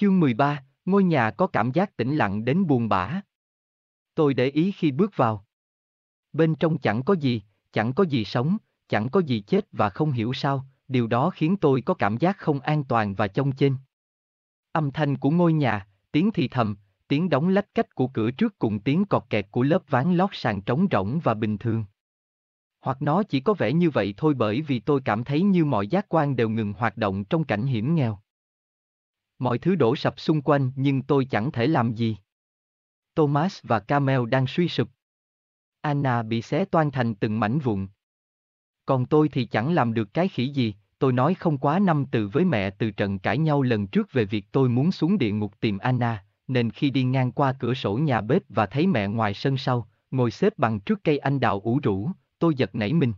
Chương 13, ngôi nhà có cảm giác tĩnh lặng đến buồn bã. Tôi để ý khi bước vào. Bên trong chẳng có gì, chẳng có gì sống, chẳng có gì chết và không hiểu sao, điều đó khiến tôi có cảm giác không an toàn và trông chênh. Âm thanh của ngôi nhà, tiếng thì thầm, tiếng đóng lách cách của cửa trước cùng tiếng cọt kẹt của lớp ván lót sàn trống rỗng và bình thường. Hoặc nó chỉ có vẻ như vậy thôi bởi vì tôi cảm thấy như mọi giác quan đều ngừng hoạt động trong cảnh hiểm nghèo. Mọi thứ đổ sập xung quanh nhưng tôi chẳng thể làm gì. Thomas và Camel đang suy sụp. Anna bị xé toan thành từng mảnh vụn. Còn tôi thì chẳng làm được cái khỉ gì, tôi nói không quá năm từ với mẹ từ trận cãi nhau lần trước về việc tôi muốn xuống địa ngục tìm Anna, nên khi đi ngang qua cửa sổ nhà bếp và thấy mẹ ngoài sân sau, ngồi xếp bằng trước cây anh đào ủ rũ, tôi giật nảy mình.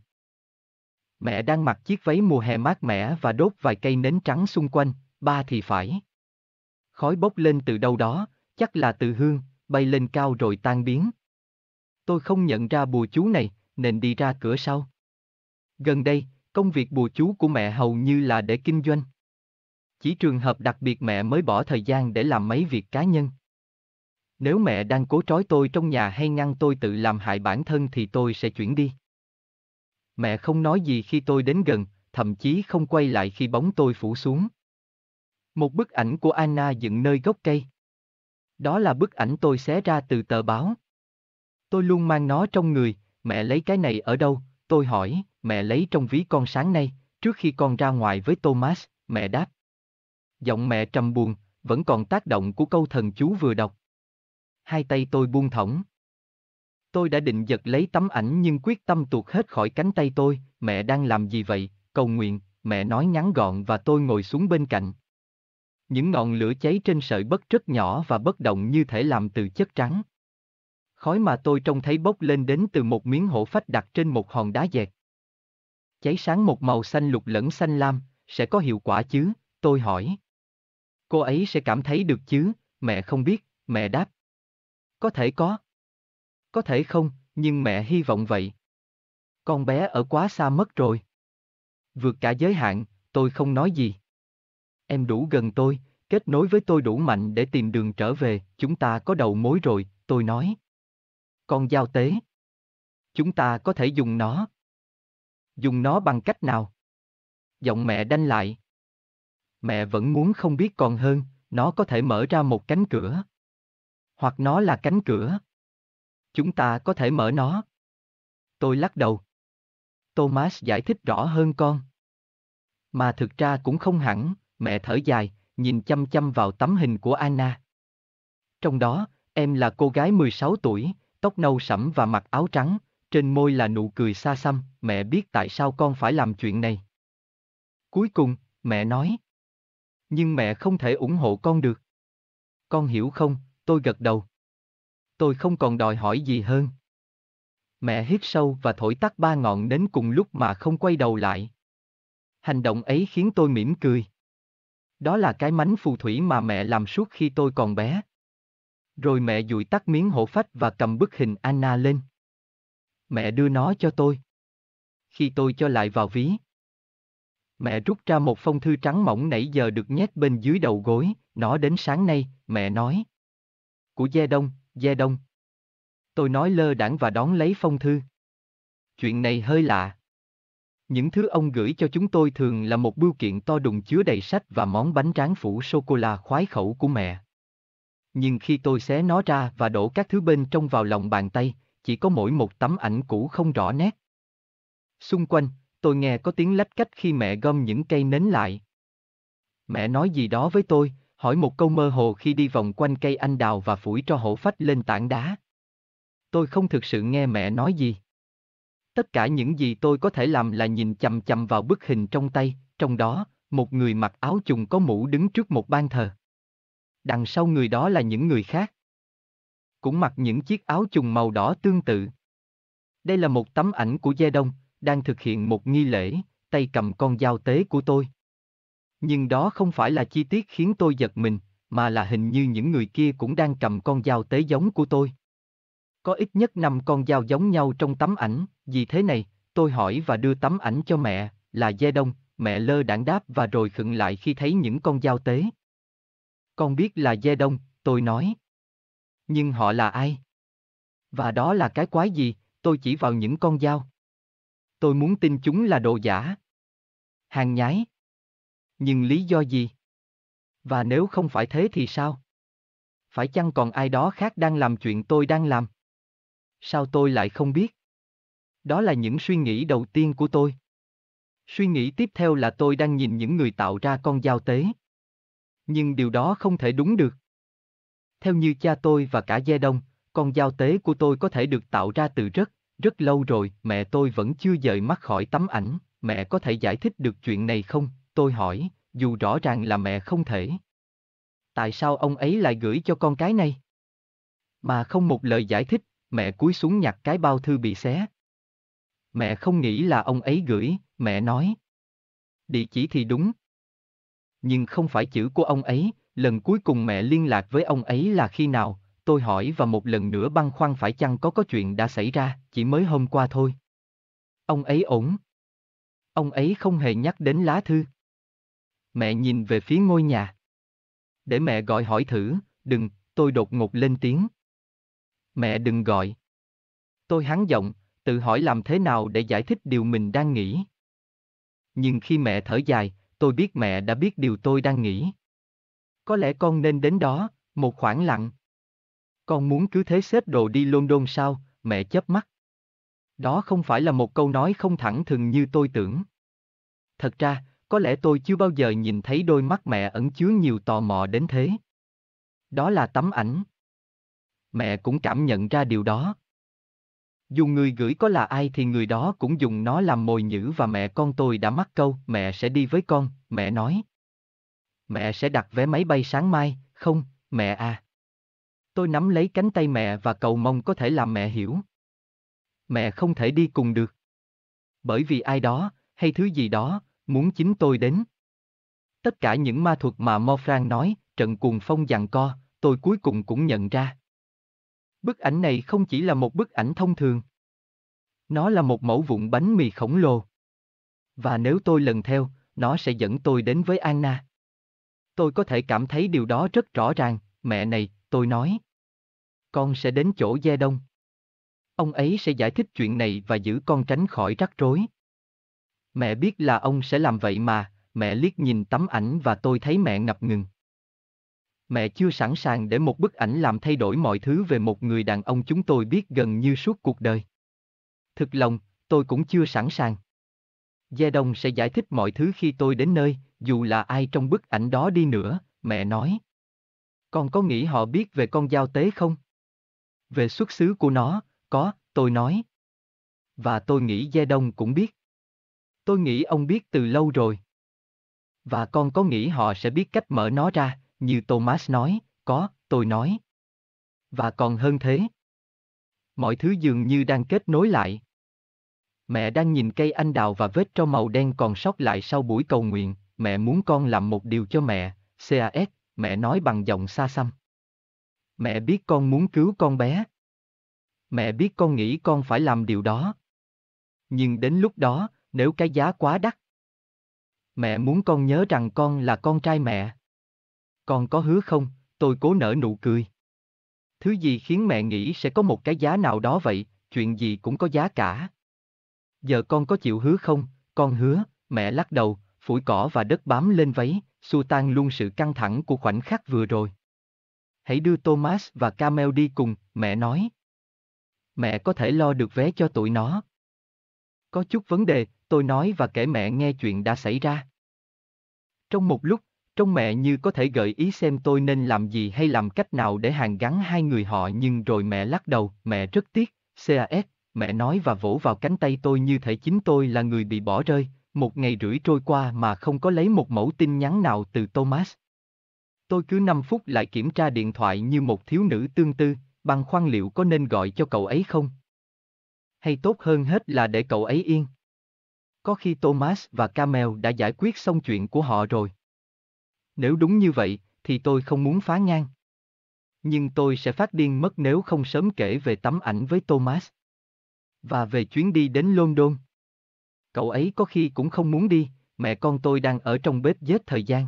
Mẹ đang mặc chiếc váy mùa hè mát mẻ và đốt vài cây nến trắng xung quanh, ba thì phải. Khói bốc lên từ đâu đó, chắc là từ hương, bay lên cao rồi tan biến. Tôi không nhận ra bùa chú này, nên đi ra cửa sau. Gần đây, công việc bùa chú của mẹ hầu như là để kinh doanh. Chỉ trường hợp đặc biệt mẹ mới bỏ thời gian để làm mấy việc cá nhân. Nếu mẹ đang cố trói tôi trong nhà hay ngăn tôi tự làm hại bản thân thì tôi sẽ chuyển đi. Mẹ không nói gì khi tôi đến gần, thậm chí không quay lại khi bóng tôi phủ xuống. Một bức ảnh của Anna dựng nơi gốc cây. Đó là bức ảnh tôi xé ra từ tờ báo. Tôi luôn mang nó trong người, mẹ lấy cái này ở đâu, tôi hỏi, mẹ lấy trong ví con sáng nay, trước khi con ra ngoài với Thomas, mẹ đáp. Giọng mẹ trầm buồn, vẫn còn tác động của câu thần chú vừa đọc. Hai tay tôi buông thõng. Tôi đã định giật lấy tấm ảnh nhưng quyết tâm tuột hết khỏi cánh tay tôi, mẹ đang làm gì vậy, cầu nguyện, mẹ nói ngắn gọn và tôi ngồi xuống bên cạnh. Những ngọn lửa cháy trên sợi bất rất nhỏ và bất động như thể làm từ chất trắng. Khói mà tôi trông thấy bốc lên đến từ một miếng hổ phách đặt trên một hòn đá dẹt. Cháy sáng một màu xanh lục lẫn xanh lam, sẽ có hiệu quả chứ, tôi hỏi. Cô ấy sẽ cảm thấy được chứ, mẹ không biết, mẹ đáp. Có thể có. Có thể không, nhưng mẹ hy vọng vậy. Con bé ở quá xa mất rồi. Vượt cả giới hạn, tôi không nói gì. Em đủ gần tôi, kết nối với tôi đủ mạnh để tìm đường trở về, chúng ta có đầu mối rồi, tôi nói. Con giao tế. Chúng ta có thể dùng nó. Dùng nó bằng cách nào? Giọng mẹ đanh lại. Mẹ vẫn muốn không biết còn hơn, nó có thể mở ra một cánh cửa. Hoặc nó là cánh cửa. Chúng ta có thể mở nó. Tôi lắc đầu. Thomas giải thích rõ hơn con. Mà thực ra cũng không hẳn, mẹ thở dài, nhìn chăm chăm vào tấm hình của Anna. Trong đó, em là cô gái 16 tuổi, tóc nâu sẫm và mặc áo trắng, trên môi là nụ cười xa xăm, mẹ biết tại sao con phải làm chuyện này. Cuối cùng, mẹ nói. Nhưng mẹ không thể ủng hộ con được. Con hiểu không, tôi gật đầu. Tôi không còn đòi hỏi gì hơn. Mẹ hít sâu và thổi tắt ba ngọn nến cùng lúc mà không quay đầu lại. Hành động ấy khiến tôi mỉm cười. Đó là cái mánh phù thủy mà mẹ làm suốt khi tôi còn bé. Rồi mẹ dụi tắt miếng hổ phách và cầm bức hình Anna lên. Mẹ đưa nó cho tôi. Khi tôi cho lại vào ví. Mẹ rút ra một phong thư trắng mỏng nãy giờ được nhét bên dưới đầu gối, nó đến sáng nay, mẹ nói. Của Gia Đông, Gia Đông. Tôi nói lơ đãng và đón lấy phong thư. Chuyện này hơi lạ. Những thứ ông gửi cho chúng tôi thường là một bưu kiện to đùng chứa đầy sách và món bánh tráng phủ sô-cô-la khoái khẩu của mẹ. Nhưng khi tôi xé nó ra và đổ các thứ bên trong vào lòng bàn tay, chỉ có mỗi một tấm ảnh cũ không rõ nét. Xung quanh, tôi nghe có tiếng lách cách khi mẹ gom những cây nến lại. Mẹ nói gì đó với tôi, hỏi một câu mơ hồ khi đi vòng quanh cây anh đào và phủi cho hổ phách lên tảng đá. Tôi không thực sự nghe mẹ nói gì. Tất cả những gì tôi có thể làm là nhìn chầm chầm vào bức hình trong tay, trong đó, một người mặc áo trùng có mũ đứng trước một ban thờ. Đằng sau người đó là những người khác. Cũng mặc những chiếc áo trùng màu đỏ tương tự. Đây là một tấm ảnh của Gia Đông, đang thực hiện một nghi lễ, tay cầm con dao tế của tôi. Nhưng đó không phải là chi tiết khiến tôi giật mình, mà là hình như những người kia cũng đang cầm con dao tế giống của tôi. Có ít nhất 5 con dao giống nhau trong tấm ảnh, gì thế này, tôi hỏi và đưa tấm ảnh cho mẹ, là dê Đông, mẹ lơ đảng đáp và rồi khựng lại khi thấy những con dao tế. Con biết là dê Đông, tôi nói. Nhưng họ là ai? Và đó là cái quái gì, tôi chỉ vào những con dao. Tôi muốn tin chúng là đồ giả. Hàng nhái. Nhưng lý do gì? Và nếu không phải thế thì sao? Phải chăng còn ai đó khác đang làm chuyện tôi đang làm? Sao tôi lại không biết? Đó là những suy nghĩ đầu tiên của tôi. Suy nghĩ tiếp theo là tôi đang nhìn những người tạo ra con dao tế. Nhưng điều đó không thể đúng được. Theo như cha tôi và cả gia đông, con dao tế của tôi có thể được tạo ra từ rất, rất lâu rồi, mẹ tôi vẫn chưa dời mắt khỏi tấm ảnh, mẹ có thể giải thích được chuyện này không? Tôi hỏi, dù rõ ràng là mẹ không thể. Tại sao ông ấy lại gửi cho con cái này? Mà không một lời giải thích, mẹ cúi xuống nhặt cái bao thư bị xé. Mẹ không nghĩ là ông ấy gửi, mẹ nói. Địa chỉ thì đúng. Nhưng không phải chữ của ông ấy, lần cuối cùng mẹ liên lạc với ông ấy là khi nào, tôi hỏi và một lần nữa băn khoăn phải chăng có có chuyện đã xảy ra, chỉ mới hôm qua thôi. Ông ấy ổn. Ông ấy không hề nhắc đến lá thư. Mẹ nhìn về phía ngôi nhà. Để mẹ gọi hỏi thử, đừng, tôi đột ngột lên tiếng. Mẹ đừng gọi. Tôi hắn giọng, tự hỏi làm thế nào để giải thích điều mình đang nghĩ. Nhưng khi mẹ thở dài, tôi biết mẹ đã biết điều tôi đang nghĩ. Có lẽ con nên đến đó, một khoảng lặng. Con muốn cứ thế xếp đồ đi London sao, mẹ chớp mắt. Đó không phải là một câu nói không thẳng thừng như tôi tưởng. Thật ra, có lẽ tôi chưa bao giờ nhìn thấy đôi mắt mẹ ẩn chứa nhiều tò mò đến thế. Đó là tấm ảnh. Mẹ cũng cảm nhận ra điều đó. Dù người gửi có là ai thì người đó cũng dùng nó làm mồi nhữ và mẹ con tôi đã mắc câu, mẹ sẽ đi với con, mẹ nói. Mẹ sẽ đặt vé máy bay sáng mai, không, mẹ à. Tôi nắm lấy cánh tay mẹ và cầu mong có thể làm mẹ hiểu. Mẹ không thể đi cùng được. Bởi vì ai đó, hay thứ gì đó, muốn chính tôi đến. Tất cả những ma thuật mà Morfran nói, trận cuồng phong giằng co, tôi cuối cùng cũng nhận ra. Bức ảnh này không chỉ là một bức ảnh thông thường. Nó là một mẫu vụn bánh mì khổng lồ. Và nếu tôi lần theo, nó sẽ dẫn tôi đến với Anna. Tôi có thể cảm thấy điều đó rất rõ ràng, mẹ này, tôi nói. Con sẽ đến chỗ Gia Đông. Ông ấy sẽ giải thích chuyện này và giữ con tránh khỏi rắc rối. Mẹ biết là ông sẽ làm vậy mà, mẹ liếc nhìn tấm ảnh và tôi thấy mẹ ngập ngừng. Mẹ chưa sẵn sàng để một bức ảnh làm thay đổi mọi thứ về một người đàn ông chúng tôi biết gần như suốt cuộc đời. Thực lòng, tôi cũng chưa sẵn sàng. Gia Đông sẽ giải thích mọi thứ khi tôi đến nơi, dù là ai trong bức ảnh đó đi nữa, mẹ nói. Con có nghĩ họ biết về con dao tế không? Về xuất xứ của nó, có, tôi nói. Và tôi nghĩ Gia Đông cũng biết. Tôi nghĩ ông biết từ lâu rồi. Và con có nghĩ họ sẽ biết cách mở nó ra, như Thomas nói, có, tôi nói. Và còn hơn thế. Mọi thứ dường như đang kết nối lại. Mẹ đang nhìn cây anh đào và vết tro màu đen còn sót lại sau buổi cầu nguyện, mẹ muốn con làm một điều cho mẹ, CAS, mẹ nói bằng giọng xa xăm. Mẹ biết con muốn cứu con bé. Mẹ biết con nghĩ con phải làm điều đó. Nhưng đến lúc đó, nếu cái giá quá đắt. Mẹ muốn con nhớ rằng con là con trai mẹ. Con có hứa không? Tôi cố nở nụ cười. Thứ gì khiến mẹ nghĩ sẽ có một cái giá nào đó vậy, chuyện gì cũng có giá cả. Giờ con có chịu hứa không? Con hứa, mẹ lắc đầu, phủi cỏ và đất bám lên váy, xua tan luôn sự căng thẳng của khoảnh khắc vừa rồi. Hãy đưa Thomas và Camel đi cùng, mẹ nói. Mẹ có thể lo được vé cho tụi nó. Có chút vấn đề, tôi nói và kể mẹ nghe chuyện đã xảy ra. Trong một lúc, trong mẹ như có thể gợi ý xem tôi nên làm gì hay làm cách nào để hàn gắn hai người họ nhưng rồi mẹ lắc đầu, mẹ rất tiếc, CAS, mẹ nói và vỗ vào cánh tay tôi như thể chính tôi là người bị bỏ rơi, một ngày rưỡi trôi qua mà không có lấy một mẫu tin nhắn nào từ Thomas. Tôi cứ 5 phút lại kiểm tra điện thoại như một thiếu nữ tương tư, băn khoăn liệu có nên gọi cho cậu ấy không? Hay tốt hơn hết là để cậu ấy yên. Có khi Thomas và Camel đã giải quyết xong chuyện của họ rồi. Nếu đúng như vậy, thì tôi không muốn phá ngang. Nhưng tôi sẽ phát điên mất nếu không sớm kể về tấm ảnh với Thomas. Và về chuyến đi đến London. Cậu ấy có khi cũng không muốn đi, mẹ con tôi đang ở trong bếp giết thời gian.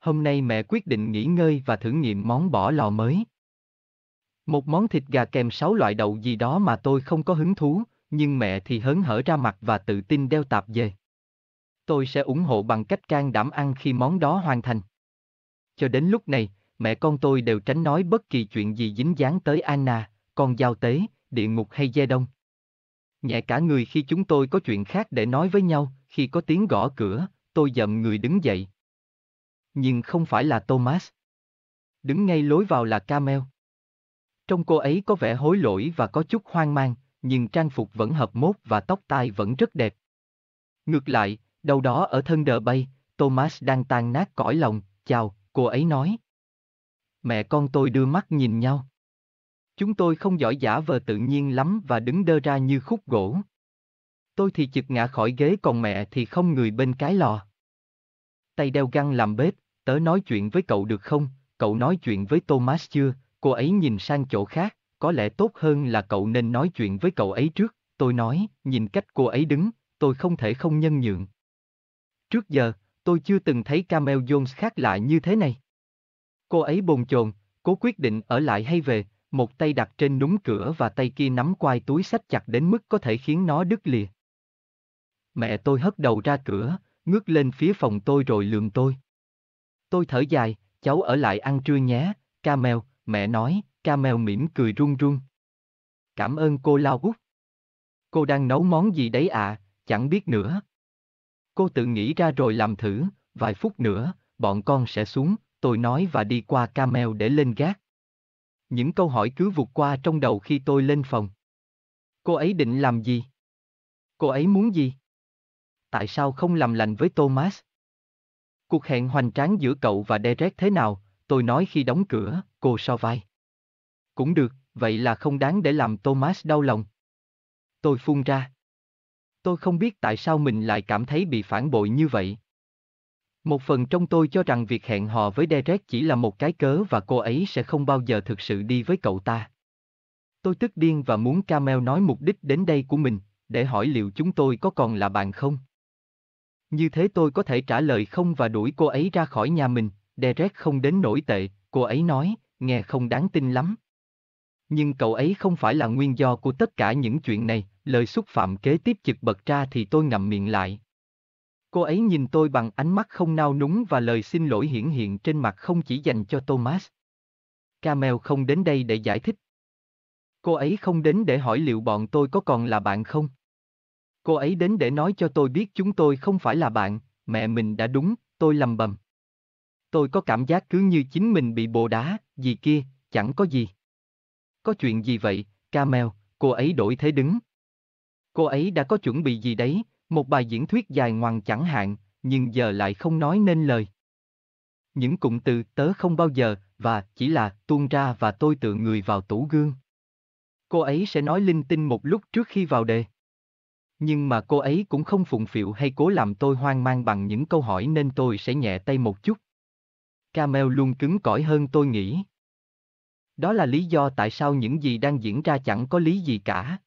Hôm nay mẹ quyết định nghỉ ngơi và thử nghiệm món bỏ lò mới. Một món thịt gà kèm sáu loại đậu gì đó mà tôi không có hứng thú, nhưng mẹ thì hớn hở ra mặt và tự tin đeo tạp về. Tôi sẽ ủng hộ bằng cách can đảm ăn khi món đó hoàn thành. Cho đến lúc này, mẹ con tôi đều tránh nói bất kỳ chuyện gì dính dáng tới Anna, con giao tế, địa ngục hay dê đông. Nhẹ cả người khi chúng tôi có chuyện khác để nói với nhau, khi có tiếng gõ cửa, tôi dậm người đứng dậy. Nhưng không phải là Thomas. Đứng ngay lối vào là Camel. Trong cô ấy có vẻ hối lỗi và có chút hoang mang, nhưng trang phục vẫn hợp mốt và tóc tai vẫn rất đẹp. Ngược lại, đâu đó ở thân đờ bay, Thomas đang tan nát cõi lòng, chào, cô ấy nói. Mẹ con tôi đưa mắt nhìn nhau. Chúng tôi không giỏi giả vờ tự nhiên lắm và đứng đơ ra như khúc gỗ. Tôi thì chực ngã khỏi ghế còn mẹ thì không người bên cái lò. Tay đeo găng làm bếp, tớ nói chuyện với cậu được không, cậu nói chuyện với Thomas chưa, cô ấy nhìn sang chỗ khác, có lẽ tốt hơn là cậu nên nói chuyện với cậu ấy trước, tôi nói, nhìn cách cô ấy đứng, tôi không thể không nhân nhượng. Trước giờ, tôi chưa từng thấy Camel Jones khác lạ như thế này. Cô ấy bồn chồn, cố quyết định ở lại hay về, một tay đặt trên núm cửa và tay kia nắm quai túi sách chặt đến mức có thể khiến nó đứt lìa. Mẹ tôi hất đầu ra cửa, ngước lên phía phòng tôi rồi lườm tôi. Tôi thở dài, cháu ở lại ăn trưa nhé, Camel, mẹ nói, Camel mỉm cười run run. Cảm ơn cô Lao Út. Cô đang nấu món gì đấy à, chẳng biết nữa. Cô tự nghĩ ra rồi làm thử, vài phút nữa, bọn con sẽ xuống, tôi nói và đi qua Camel để lên gác. Những câu hỏi cứ vụt qua trong đầu khi tôi lên phòng. Cô ấy định làm gì? Cô ấy muốn gì? Tại sao không làm lành với Thomas? Cuộc hẹn hoành tráng giữa cậu và Derek thế nào? Tôi nói khi đóng cửa, cô so vai. Cũng được, vậy là không đáng để làm Thomas đau lòng. Tôi phun ra. Tôi không biết tại sao mình lại cảm thấy bị phản bội như vậy. Một phần trong tôi cho rằng việc hẹn hò với Derek chỉ là một cái cớ và cô ấy sẽ không bao giờ thực sự đi với cậu ta. Tôi tức điên và muốn Camel nói mục đích đến đây của mình, để hỏi liệu chúng tôi có còn là bạn không. Như thế tôi có thể trả lời không và đuổi cô ấy ra khỏi nhà mình, Derek không đến nổi tệ, cô ấy nói, nghe không đáng tin lắm. Nhưng cậu ấy không phải là nguyên do của tất cả những chuyện này, lời xúc phạm kế tiếp chực bật ra thì tôi ngậm miệng lại. Cô ấy nhìn tôi bằng ánh mắt không nao núng và lời xin lỗi hiển hiện trên mặt không chỉ dành cho Thomas. Camel không đến đây để giải thích. Cô ấy không đến để hỏi liệu bọn tôi có còn là bạn không. Cô ấy đến để nói cho tôi biết chúng tôi không phải là bạn, mẹ mình đã đúng, tôi lầm bầm. Tôi có cảm giác cứ như chính mình bị bồ đá, gì kia, chẳng có gì. Có chuyện gì vậy, Camel, cô ấy đổi thế đứng. Cô ấy đã có chuẩn bị gì đấy, một bài diễn thuyết dài ngoằng chẳng hạn, nhưng giờ lại không nói nên lời. Những cụm từ tớ không bao giờ và chỉ là tuôn ra và tôi tự người vào tủ gương. Cô ấy sẽ nói linh tinh một lúc trước khi vào đề. Nhưng mà cô ấy cũng không phụng phịu hay cố làm tôi hoang mang bằng những câu hỏi nên tôi sẽ nhẹ tay một chút. Camel luôn cứng cỏi hơn tôi nghĩ. Đó là lý do tại sao những gì đang diễn ra chẳng có lý gì cả.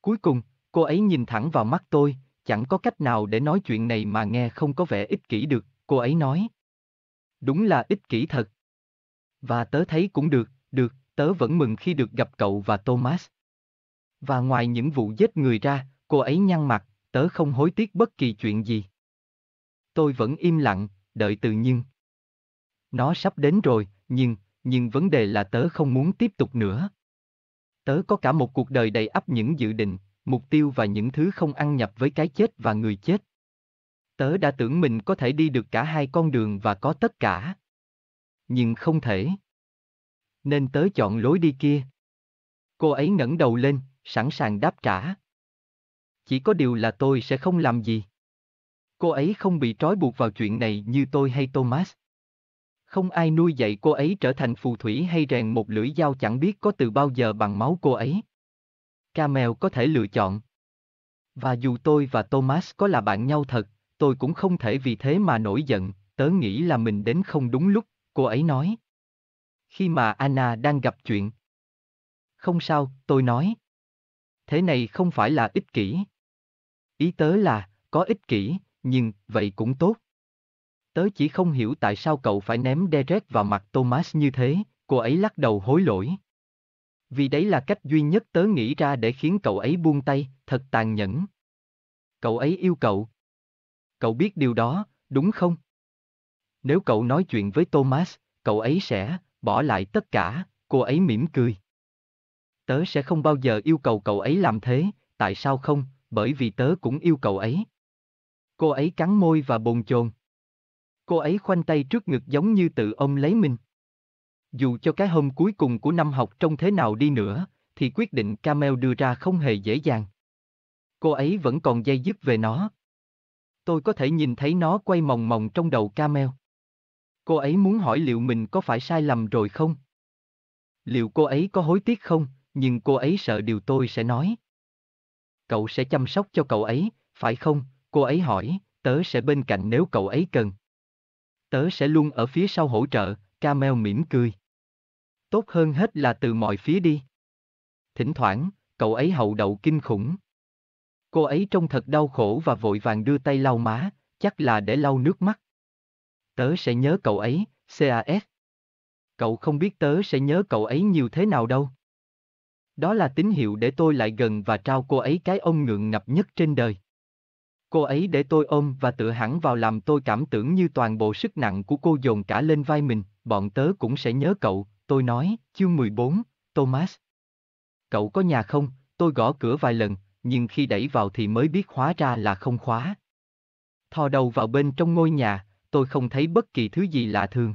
Cuối cùng, cô ấy nhìn thẳng vào mắt tôi, chẳng có cách nào để nói chuyện này mà nghe không có vẻ ích kỷ được, cô ấy nói. Đúng là ích kỷ thật. Và tớ thấy cũng được, được, tớ vẫn mừng khi được gặp cậu và Thomas. Và ngoài những vụ giết người ra, cô ấy nhăn mặt, tớ không hối tiếc bất kỳ chuyện gì. Tôi vẫn im lặng, đợi từ nhưng. Nó sắp đến rồi, nhưng, nhưng vấn đề là tớ không muốn tiếp tục nữa. Tớ có cả một cuộc đời đầy ắp những dự định, mục tiêu và những thứ không ăn nhập với cái chết và người chết. Tớ đã tưởng mình có thể đi được cả hai con đường và có tất cả. Nhưng không thể. Nên tớ chọn lối đi kia. Cô ấy ngẩng đầu lên, sẵn sàng đáp trả. Chỉ có điều là tôi sẽ không làm gì. Cô ấy không bị trói buộc vào chuyện này như tôi hay Thomas. Không ai nuôi dạy cô ấy trở thành phù thủy hay rèn một lưỡi dao chẳng biết có từ bao giờ bằng máu cô ấy. Camel có thể lựa chọn. Và dù tôi và Thomas có là bạn nhau thật, tôi cũng không thể vì thế mà nổi giận, tớ nghĩ là mình đến không đúng lúc, cô ấy nói. Khi mà Anna đang gặp chuyện. Không sao, tôi nói. Thế này không phải là ích kỷ. Ý tớ là, có ích kỷ, nhưng, vậy cũng tốt. Tớ chỉ không hiểu tại sao cậu phải ném Derek vào mặt Thomas như thế, cô ấy lắc đầu hối lỗi. Vì đấy là cách duy nhất tớ nghĩ ra để khiến cậu ấy buông tay, thật tàn nhẫn. Cậu ấy yêu cậu. Cậu biết điều đó, đúng không? Nếu cậu nói chuyện với Thomas, cậu ấy sẽ bỏ lại tất cả, cô ấy mỉm cười. Tớ sẽ không bao giờ yêu cầu cậu ấy làm thế, tại sao không, bởi vì tớ cũng yêu cậu ấy. Cô ấy cắn môi và bồn chồn. Cô ấy khoanh tay trước ngực giống như tự ôm lấy mình. Dù cho cái hôm cuối cùng của năm học trông thế nào đi nữa, thì quyết định Camel đưa ra không hề dễ dàng. Cô ấy vẫn còn dây dứt về nó. Tôi có thể nhìn thấy nó quay mòng mòng trong đầu Camel. Cô ấy muốn hỏi liệu mình có phải sai lầm rồi không? Liệu cô ấy có hối tiếc không, nhưng cô ấy sợ điều tôi sẽ nói. Cậu sẽ chăm sóc cho cậu ấy, phải không? Cô ấy hỏi, tớ sẽ bên cạnh nếu cậu ấy cần. Tớ sẽ luôn ở phía sau hỗ trợ, Camel mỉm cười. Tốt hơn hết là từ mọi phía đi. Thỉnh thoảng, cậu ấy hậu đậu kinh khủng. Cô ấy trông thật đau khổ và vội vàng đưa tay lau má, chắc là để lau nước mắt. Tớ sẽ nhớ cậu ấy, CAS. Cậu không biết tớ sẽ nhớ cậu ấy nhiều thế nào đâu. Đó là tín hiệu để tôi lại gần và trao cô ấy cái ông ngượng ngập nhất trên đời. Cô ấy để tôi ôm và tựa hẳn vào làm tôi cảm tưởng như toàn bộ sức nặng của cô dồn cả lên vai mình, bọn tớ cũng sẽ nhớ cậu, tôi nói, chương 14, Thomas. Cậu có nhà không? Tôi gõ cửa vài lần, nhưng khi đẩy vào thì mới biết hóa ra là không khóa. Thò đầu vào bên trong ngôi nhà, tôi không thấy bất kỳ thứ gì lạ thường.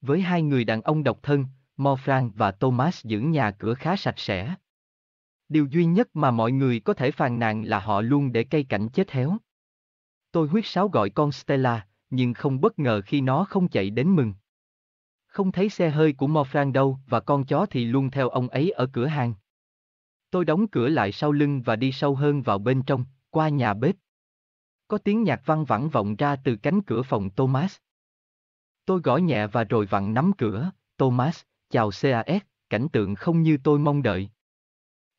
Với hai người đàn ông độc thân, Morfran và Thomas giữ nhà cửa khá sạch sẽ. Điều duy nhất mà mọi người có thể phàn nàn là họ luôn để cây cảnh chết héo. Tôi huyết sáo gọi con Stella, nhưng không bất ngờ khi nó không chạy đến mừng. Không thấy xe hơi của Morfran đâu và con chó thì luôn theo ông ấy ở cửa hàng. Tôi đóng cửa lại sau lưng và đi sâu hơn vào bên trong, qua nhà bếp. Có tiếng nhạc văng vẳng vọng ra từ cánh cửa phòng Thomas. Tôi gõ nhẹ và rồi vặn nắm cửa, Thomas, chào CAS, cảnh tượng không như tôi mong đợi.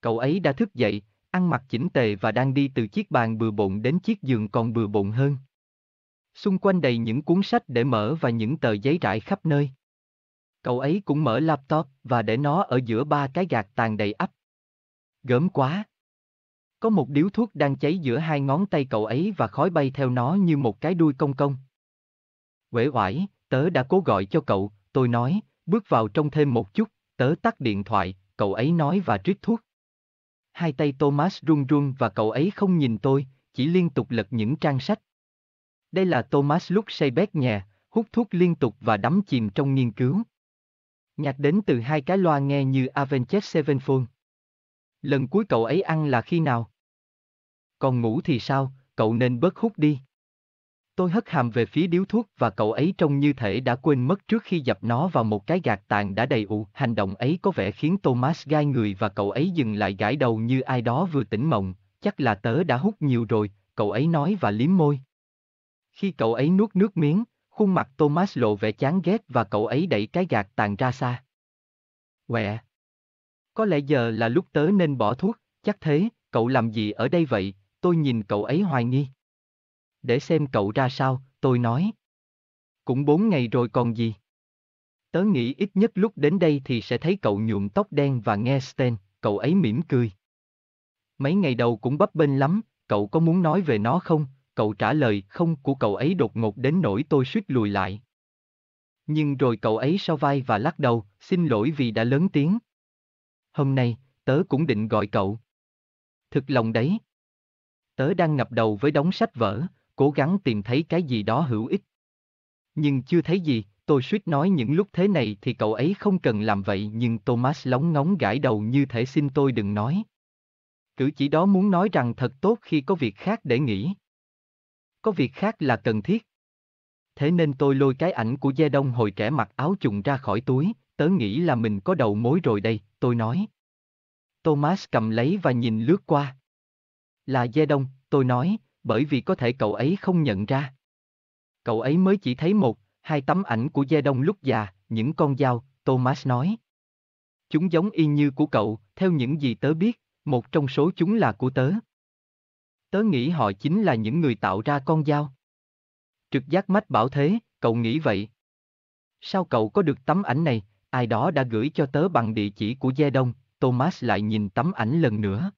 Cậu ấy đã thức dậy, ăn mặc chỉnh tề và đang đi từ chiếc bàn bừa bộn đến chiếc giường còn bừa bộn hơn. Xung quanh đầy những cuốn sách để mở và những tờ giấy rải khắp nơi. Cậu ấy cũng mở laptop và để nó ở giữa ba cái gạt tàn đầy ắp. Gớm quá. Có một điếu thuốc đang cháy giữa hai ngón tay cậu ấy và khói bay theo nó như một cái đuôi công công. Quể oải, tớ đã cố gọi cho cậu, tôi nói, bước vào trong thêm một chút, tớ tắt điện thoại, cậu ấy nói và rít thuốc. Hai tay Thomas run run và cậu ấy không nhìn tôi, chỉ liên tục lật những trang sách. Đây là Thomas lúc say bét nhà, hút thuốc liên tục và đắm chìm trong nghiên cứu. Nhạc đến từ hai cái loa nghe như Avenged Sevenfold. Lần cuối cậu ấy ăn là khi nào? Còn ngủ thì sao, cậu nên bớt hút đi. Tôi hất hàm về phía điếu thuốc và cậu ấy trông như thể đã quên mất trước khi dập nó vào một cái gạt tàn đã đầy ụ. Hành động ấy có vẻ khiến Thomas gai người và cậu ấy dừng lại gãi đầu như ai đó vừa tỉnh mộng, chắc là tớ đã hút nhiều rồi, cậu ấy nói và liếm môi. Khi cậu ấy nuốt nước miếng, khuôn mặt Thomas lộ vẻ chán ghét và cậu ấy đẩy cái gạt tàn ra xa. Quẹ! Có lẽ giờ là lúc tớ nên bỏ thuốc, chắc thế, cậu làm gì ở đây vậy, tôi nhìn cậu ấy hoài nghi. Để xem cậu ra sao, tôi nói. Cũng bốn ngày rồi còn gì. Tớ nghĩ ít nhất lúc đến đây thì sẽ thấy cậu nhuộm tóc đen và nghe Sten, cậu ấy mỉm cười. Mấy ngày đầu cũng bấp bênh lắm, cậu có muốn nói về nó không? Cậu trả lời không của cậu ấy đột ngột đến nỗi tôi suýt lùi lại. Nhưng rồi cậu ấy sau vai và lắc đầu, xin lỗi vì đã lớn tiếng. Hôm nay, tớ cũng định gọi cậu. Thực lòng đấy. Tớ đang ngập đầu với đống sách vở, cố gắng tìm thấy cái gì đó hữu ích. Nhưng chưa thấy gì, tôi suýt nói những lúc thế này thì cậu ấy không cần làm vậy nhưng Thomas lóng ngóng gãi đầu như thể xin tôi đừng nói. Cử chỉ đó muốn nói rằng thật tốt khi có việc khác để nghĩ. Có việc khác là cần thiết. Thế nên tôi lôi cái ảnh của Gia Đông hồi trẻ mặc áo trùng ra khỏi túi, tớ nghĩ là mình có đầu mối rồi đây, tôi nói. Thomas cầm lấy và nhìn lướt qua. Là Gia Đông, tôi nói, bởi vì có thể cậu ấy không nhận ra. Cậu ấy mới chỉ thấy một, hai tấm ảnh của Gia Đông lúc già, những con dao, Thomas nói. Chúng giống y như của cậu, theo những gì tớ biết, một trong số chúng là của tớ. Tớ nghĩ họ chính là những người tạo ra con dao. Trực giác mách bảo thế, cậu nghĩ vậy. Sao cậu có được tấm ảnh này, ai đó đã gửi cho tớ bằng địa chỉ của Gia Đông, Thomas lại nhìn tấm ảnh lần nữa.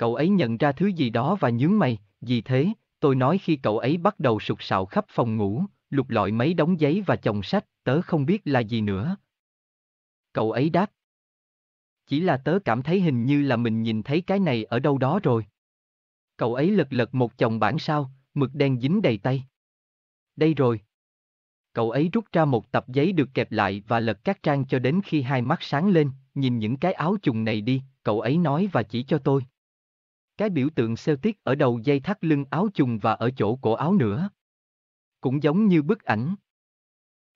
Cậu ấy nhận ra thứ gì đó và nhướng mày, gì thế, tôi nói khi cậu ấy bắt đầu sụt sạo khắp phòng ngủ, lục lọi mấy đống giấy và chồng sách, tớ không biết là gì nữa. Cậu ấy đáp. Chỉ là tớ cảm thấy hình như là mình nhìn thấy cái này ở đâu đó rồi. Cậu ấy lật lật một chồng bản sao, mực đen dính đầy tay. Đây rồi. Cậu ấy rút ra một tập giấy được kẹp lại và lật các trang cho đến khi hai mắt sáng lên, nhìn những cái áo trùng này đi, cậu ấy nói và chỉ cho tôi. Cái biểu tượng Celtic ở đầu dây thắt lưng áo trùng và ở chỗ cổ áo nữa. Cũng giống như bức ảnh.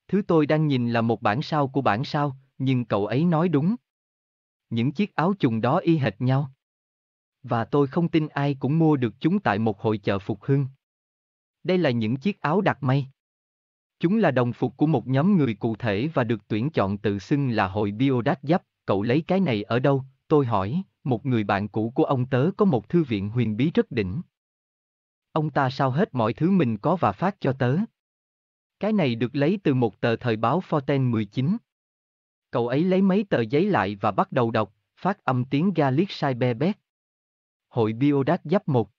Thứ tôi đang nhìn là một bản sao của bản sao, nhưng cậu ấy nói đúng. Những chiếc áo trùng đó y hệt nhau. Và tôi không tin ai cũng mua được chúng tại một hội chợ phục hưng. Đây là những chiếc áo đặt may. Chúng là đồng phục của một nhóm người cụ thể và được tuyển chọn tự xưng là hội Biodat Giáp. Cậu lấy cái này ở đâu? Tôi hỏi, một người bạn cũ của ông tớ có một thư viện huyền bí rất đỉnh. Ông ta sao hết mọi thứ mình có và phát cho tớ. Cái này được lấy từ một tờ thời báo Forten 19. Cậu ấy lấy mấy tờ giấy lại và bắt đầu đọc, phát âm tiếng Gaelic sai be bét. Hội Biodat Giáp 1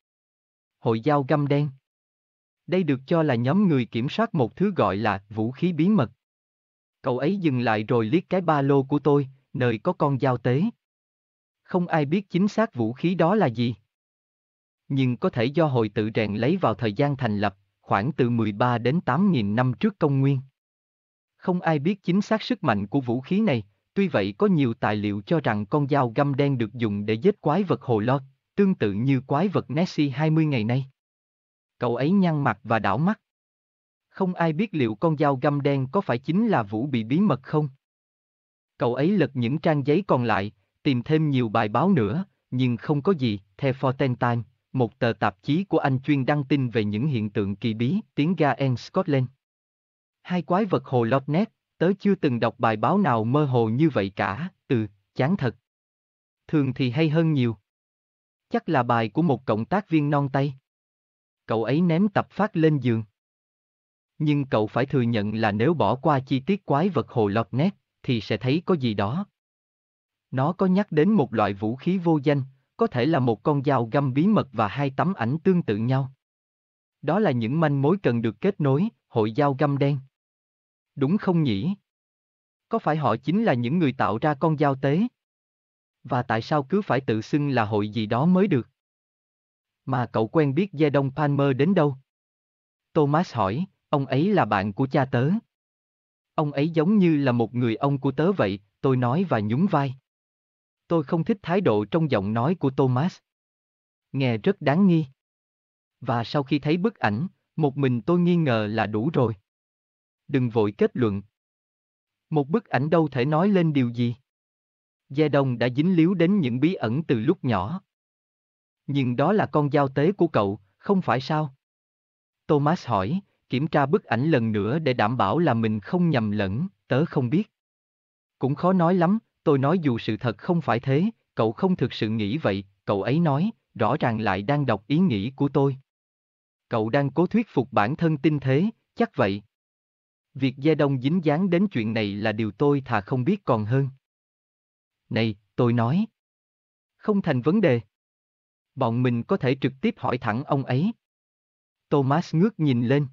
Hội Giao Găm Đen Đây được cho là nhóm người kiểm soát một thứ gọi là vũ khí bí mật. Cậu ấy dừng lại rồi liếc cái ba lô của tôi, nơi có con dao tế. Không ai biết chính xác vũ khí đó là gì. Nhưng có thể do hội tự rèn lấy vào thời gian thành lập, khoảng từ 13 đến 8.000 năm trước công nguyên. Không ai biết chính xác sức mạnh của vũ khí này, tuy vậy có nhiều tài liệu cho rằng con dao găm đen được dùng để giết quái vật hồ lót, tương tự như quái vật Nessie 20 ngày nay. Cậu ấy nhăn mặt và đảo mắt. Không ai biết liệu con dao găm đen có phải chính là vũ bị bí mật không? Cậu ấy lật những trang giấy còn lại, tìm thêm nhiều bài báo nữa, nhưng không có gì, theo Forten Time, một tờ tạp chí của Anh chuyên đăng tin về những hiện tượng kỳ bí, tiếng Gaen Scotland. Hai quái vật hồ lọt nét, tớ chưa từng đọc bài báo nào mơ hồ như vậy cả, từ, chán thật. Thường thì hay hơn nhiều. Chắc là bài của một cộng tác viên non tay. Cậu ấy ném tập phát lên giường. Nhưng cậu phải thừa nhận là nếu bỏ qua chi tiết quái vật hồ lọt nét, thì sẽ thấy có gì đó. Nó có nhắc đến một loại vũ khí vô danh, có thể là một con dao găm bí mật và hai tấm ảnh tương tự nhau. Đó là những manh mối cần được kết nối, hội dao găm đen. Đúng không nhỉ? Có phải họ chính là những người tạo ra con dao tế? Và tại sao cứ phải tự xưng là hội gì đó mới được? Mà cậu quen biết Gia Đông Palmer đến đâu? Thomas hỏi, ông ấy là bạn của cha tớ. Ông ấy giống như là một người ông của tớ vậy, tôi nói và nhún vai. Tôi không thích thái độ trong giọng nói của Thomas. Nghe rất đáng nghi. Và sau khi thấy bức ảnh, một mình tôi nghi ngờ là đủ rồi. Đừng vội kết luận. Một bức ảnh đâu thể nói lên điều gì. Gia Đông đã dính líu đến những bí ẩn từ lúc nhỏ. Nhưng đó là con dao tế của cậu, không phải sao? Thomas hỏi, kiểm tra bức ảnh lần nữa để đảm bảo là mình không nhầm lẫn, tớ không biết. Cũng khó nói lắm, tôi nói dù sự thật không phải thế, cậu không thực sự nghĩ vậy, cậu ấy nói, rõ ràng lại đang đọc ý nghĩ của tôi. Cậu đang cố thuyết phục bản thân tin thế, chắc vậy. Việc Gia Đông dính dáng đến chuyện này là điều tôi thà không biết còn hơn. Này, tôi nói. Không thành vấn đề. Bọn mình có thể trực tiếp hỏi thẳng ông ấy. Thomas ngước nhìn lên.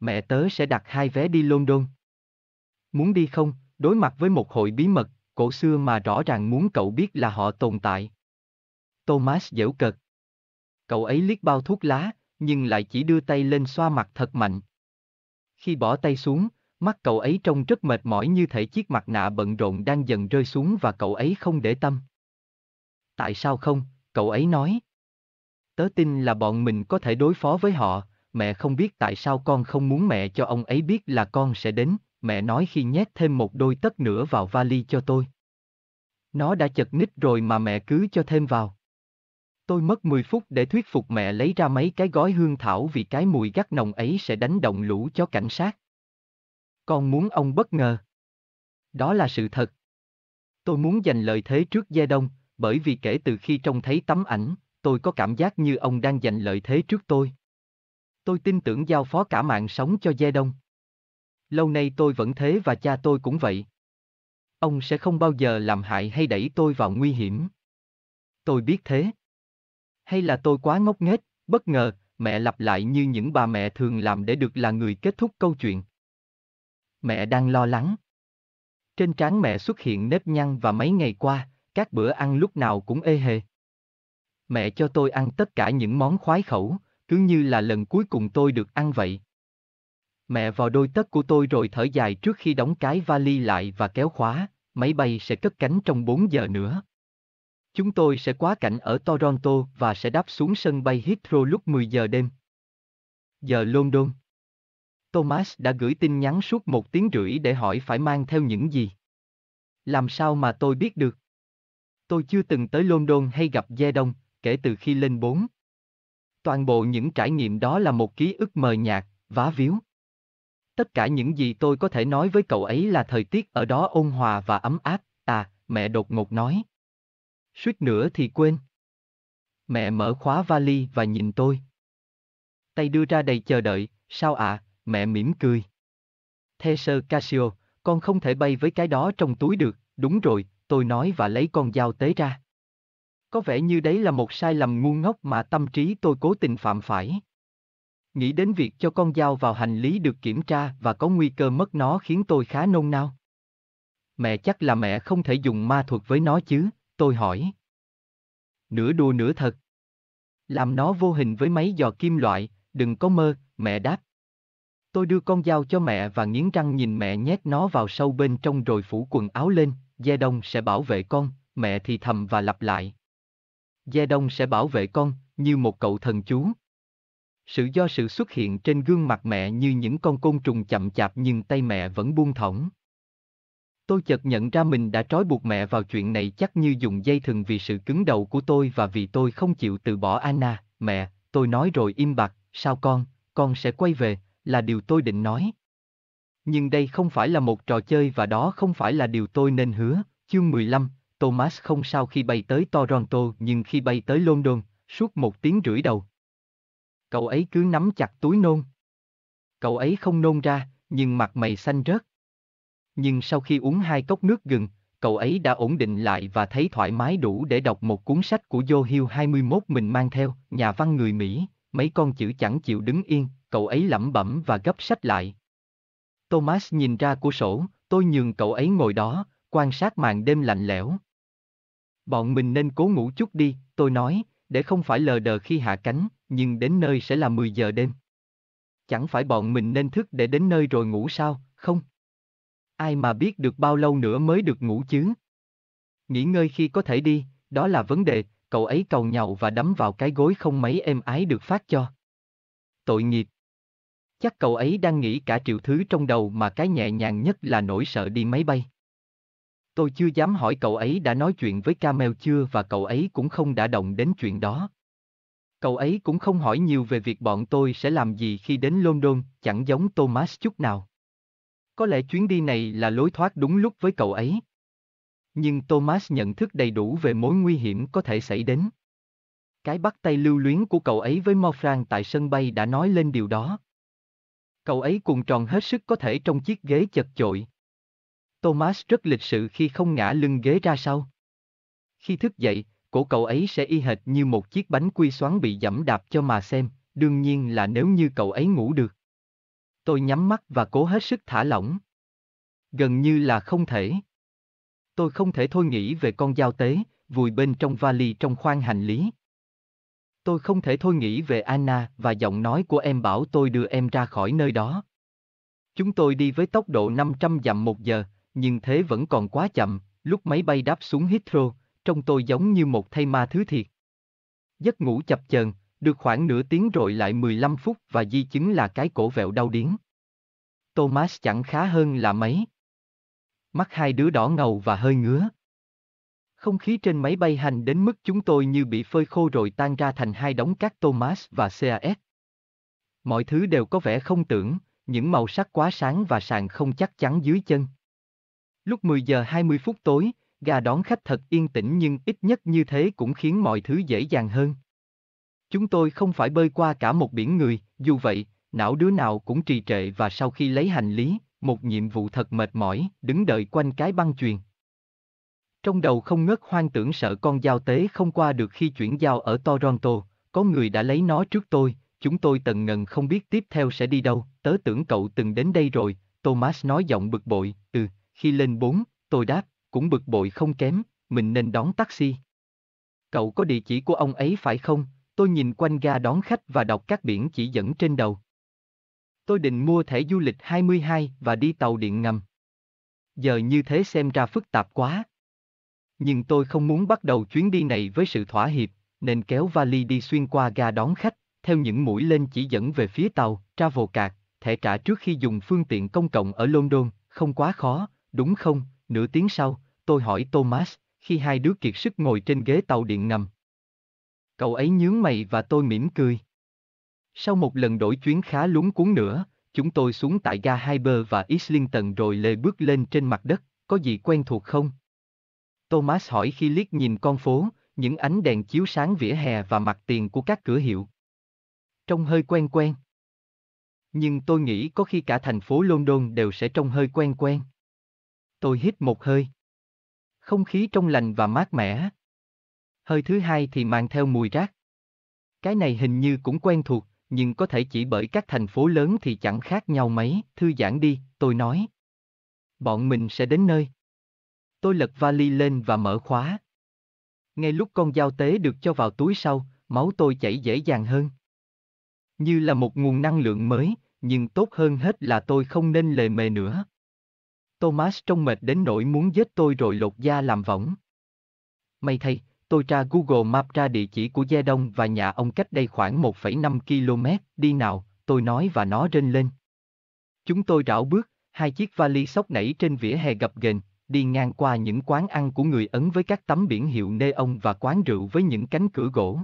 Mẹ tớ sẽ đặt hai vé đi London. Muốn đi không, đối mặt với một hội bí mật, cổ xưa mà rõ ràng muốn cậu biết là họ tồn tại. Thomas dễu cợt. Cậu ấy liếc bao thuốc lá, nhưng lại chỉ đưa tay lên xoa mặt thật mạnh. Khi bỏ tay xuống, mắt cậu ấy trông rất mệt mỏi như thể chiếc mặt nạ bận rộn đang dần rơi xuống và cậu ấy không để tâm. Tại sao không, cậu ấy nói. Tớ tin là bọn mình có thể đối phó với họ, mẹ không biết tại sao con không muốn mẹ cho ông ấy biết là con sẽ đến, mẹ nói khi nhét thêm một đôi tất nữa vào vali cho tôi. Nó đã chật ních rồi mà mẹ cứ cho thêm vào. Tôi mất 10 phút để thuyết phục mẹ lấy ra mấy cái gói hương thảo vì cái mùi gắt nồng ấy sẽ đánh động lũ cho cảnh sát. Con muốn ông bất ngờ. Đó là sự thật. Tôi muốn giành lợi thế trước Gia Đông, bởi vì kể từ khi trông thấy tấm ảnh, tôi có cảm giác như ông đang giành lợi thế trước tôi. Tôi tin tưởng giao phó cả mạng sống cho Gia Đông. Lâu nay tôi vẫn thế và cha tôi cũng vậy. Ông sẽ không bao giờ làm hại hay đẩy tôi vào nguy hiểm. Tôi biết thế. Hay là tôi quá ngốc nghếch, bất ngờ, mẹ lặp lại như những bà mẹ thường làm để được là người kết thúc câu chuyện. Mẹ đang lo lắng. Trên trán mẹ xuất hiện nếp nhăn và mấy ngày qua, các bữa ăn lúc nào cũng ê hề. Mẹ cho tôi ăn tất cả những món khoái khẩu, cứ như là lần cuối cùng tôi được ăn vậy. Mẹ vào đôi tất của tôi rồi thở dài trước khi đóng cái vali lại và kéo khóa, máy bay sẽ cất cánh trong 4 giờ nữa. Chúng tôi sẽ quá cảnh ở Toronto và sẽ đáp xuống sân bay Heathrow lúc 10 giờ đêm. Giờ London. Thomas đã gửi tin nhắn suốt một tiếng rưỡi để hỏi phải mang theo những gì. Làm sao mà tôi biết được? Tôi chưa từng tới London hay gặp Gia Đông, kể từ khi lên 4. Toàn bộ những trải nghiệm đó là một ký ức mờ nhạt, vá víu. Tất cả những gì tôi có thể nói với cậu ấy là thời tiết ở đó ôn hòa và ấm áp, à, mẹ đột ngột nói. Suýt nữa thì quên. Mẹ mở khóa vali và nhìn tôi. Tay đưa ra đầy chờ đợi, sao ạ, à? mẹ mỉm cười. Thê sơ Casio, con không thể bay với cái đó trong túi được, đúng rồi, tôi nói và lấy con dao tế ra. Có vẻ như đấy là một sai lầm ngu ngốc mà tâm trí tôi cố tình phạm phải. Nghĩ đến việc cho con dao vào hành lý được kiểm tra và có nguy cơ mất nó khiến tôi khá nôn nao. Mẹ chắc là mẹ không thể dùng ma thuật với nó chứ, tôi hỏi. Nửa đùa nửa thật. Làm nó vô hình với mấy giò kim loại, đừng có mơ, mẹ đáp. Tôi đưa con dao cho mẹ và nghiến răng nhìn mẹ nhét nó vào sâu bên trong rồi phủ quần áo lên, Gia Đông sẽ bảo vệ con, mẹ thì thầm và lặp lại. Gia Đông sẽ bảo vệ con, như một cậu thần chú. Sự do sự xuất hiện trên gương mặt mẹ như những con côn trùng chậm chạp nhưng tay mẹ vẫn buông thõng. Tôi chợt nhận ra mình đã trói buộc mẹ vào chuyện này chắc như dùng dây thừng vì sự cứng đầu của tôi và vì tôi không chịu từ bỏ Anna, mẹ, tôi nói rồi im bặt, sao con, con sẽ quay về, là điều tôi định nói. Nhưng đây không phải là một trò chơi và đó không phải là điều tôi nên hứa. Chương 15, Thomas không sao khi bay tới Toronto nhưng khi bay tới London, suốt một tiếng rưỡi đầu. Cậu ấy cứ nắm chặt túi nôn. Cậu ấy không nôn ra, nhưng mặt mày xanh rớt. Nhưng sau khi uống hai cốc nước gừng, cậu ấy đã ổn định lại và thấy thoải mái đủ để đọc một cuốn sách của Joe Hill 21 mình mang theo, nhà văn người Mỹ, mấy con chữ chẳng chịu đứng yên, cậu ấy lẩm bẩm và gấp sách lại. Thomas nhìn ra cửa sổ, tôi nhường cậu ấy ngồi đó, quan sát màn đêm lạnh lẽo. Bọn mình nên cố ngủ chút đi, tôi nói, để không phải lờ đờ khi hạ cánh, nhưng đến nơi sẽ là 10 giờ đêm. Chẳng phải bọn mình nên thức để đến nơi rồi ngủ sao, không? Ai mà biết được bao lâu nữa mới được ngủ chứ? Nghỉ ngơi khi có thể đi, đó là vấn đề, cậu ấy cầu nhậu và đấm vào cái gối không mấy êm ái được phát cho. Tội nghiệp. Chắc cậu ấy đang nghĩ cả triệu thứ trong đầu mà cái nhẹ nhàng nhất là nỗi sợ đi máy bay. Tôi chưa dám hỏi cậu ấy đã nói chuyện với Camel chưa và cậu ấy cũng không đã động đến chuyện đó. Cậu ấy cũng không hỏi nhiều về việc bọn tôi sẽ làm gì khi đến London, chẳng giống Thomas chút nào. Có lẽ chuyến đi này là lối thoát đúng lúc với cậu ấy. Nhưng Thomas nhận thức đầy đủ về mối nguy hiểm có thể xảy đến. Cái bắt tay lưu luyến của cậu ấy với Morfran tại sân bay đã nói lên điều đó. Cậu ấy cuồng tròn hết sức có thể trong chiếc ghế chật chội. Thomas rất lịch sự khi không ngã lưng ghế ra sau. Khi thức dậy, cổ cậu ấy sẽ y hệt như một chiếc bánh quy xoắn bị dẫm đạp cho mà xem, đương nhiên là nếu như cậu ấy ngủ được. Tôi nhắm mắt và cố hết sức thả lỏng. Gần như là không thể. Tôi không thể thôi nghĩ về con dao tế, vùi bên trong vali trong khoang hành lý. Tôi không thể thôi nghĩ về Anna và giọng nói của em bảo tôi đưa em ra khỏi nơi đó. Chúng tôi đi với tốc độ 500 dặm một giờ, nhưng thế vẫn còn quá chậm, lúc máy bay đáp xuống Heathrow, trông tôi giống như một thây ma thứ thiệt. Giấc ngủ chập chờn, được khoảng nửa tiếng rồi lại 15 phút và di chứng là cái cổ vẹo đau điếng. Thomas chẳng khá hơn là mấy. Mắt hai đứa đỏ ngầu và hơi ngứa. Không khí trên máy bay hành đến mức chúng tôi như bị phơi khô rồi tan ra thành hai đống cát Thomas và CAS. Mọi thứ đều có vẻ không tưởng, những màu sắc quá sáng và sàn không chắc chắn dưới chân. Lúc 10 giờ 20 phút tối, gà đón khách thật yên tĩnh nhưng ít nhất như thế cũng khiến mọi thứ dễ dàng hơn. Chúng tôi không phải bơi qua cả một biển người, dù vậy, não đứa nào cũng trì trệ và sau khi lấy hành lý, một nhiệm vụ thật mệt mỏi, đứng đợi quanh cái băng chuyền. Trong đầu không ngớt hoang tưởng sợ con dao tế không qua được khi chuyển giao ở Toronto, có người đã lấy nó trước tôi, chúng tôi tần ngần không biết tiếp theo sẽ đi đâu, tớ tưởng cậu từng đến đây rồi, Thomas nói giọng bực bội, ừ, khi lên bốn, tôi đáp, cũng bực bội không kém, mình nên đón taxi. Cậu có địa chỉ của ông ấy phải không? Tôi nhìn quanh ga đón khách và đọc các biển chỉ dẫn trên đầu. Tôi định mua thẻ du lịch 22 và đi tàu điện ngầm. Giờ như thế xem ra phức tạp quá. Nhưng tôi không muốn bắt đầu chuyến đi này với sự thỏa hiệp, nên kéo vali đi xuyên qua ga đón khách, theo những mũi lên chỉ dẫn về phía tàu, Travelcard, thẻ trả trước khi dùng phương tiện công cộng ở London, không quá khó, đúng không? Nửa tiếng sau, tôi hỏi Thomas, khi hai đứa kiệt sức ngồi trên ghế tàu điện ngầm. Cậu ấy nhướng mày và tôi mỉm cười. Sau một lần đổi chuyến khá lúng cuốn nữa, chúng tôi xuống tại ga Hyper và Islington rồi lê bước lên trên mặt đất, có gì quen thuộc không? Thomas hỏi khi liếc nhìn con phố, những ánh đèn chiếu sáng vỉa hè và mặt tiền của các cửa hiệu. Trông hơi quen quen. Nhưng tôi nghĩ có khi cả thành phố London đều sẽ trông hơi quen quen. Tôi hít một hơi. Không khí trong lành và mát mẻ. Hơi thứ hai thì mang theo mùi rác. Cái này hình như cũng quen thuộc, nhưng có thể chỉ bởi các thành phố lớn thì chẳng khác nhau mấy, thư giãn đi, tôi nói. Bọn mình sẽ đến nơi. Tôi lật vali lên và mở khóa. Ngay lúc con dao tế được cho vào túi sau, máu tôi chảy dễ dàng hơn. Như là một nguồn năng lượng mới, nhưng tốt hơn hết là tôi không nên lề mề nữa. Thomas trông mệt đến nỗi muốn giết tôi rồi lột da làm võng. May thay, tôi tra Google Maps ra địa chỉ của Gia Đông và nhà ông cách đây khoảng 1,5 km, đi nào, tôi nói và nó rên lên. Chúng tôi rảo bước, hai chiếc vali sóc nảy trên vỉa hè gập ghềnh, đi ngang qua những quán ăn của người Ấn với các tấm biển hiệu neon và quán rượu với những cánh cửa gỗ.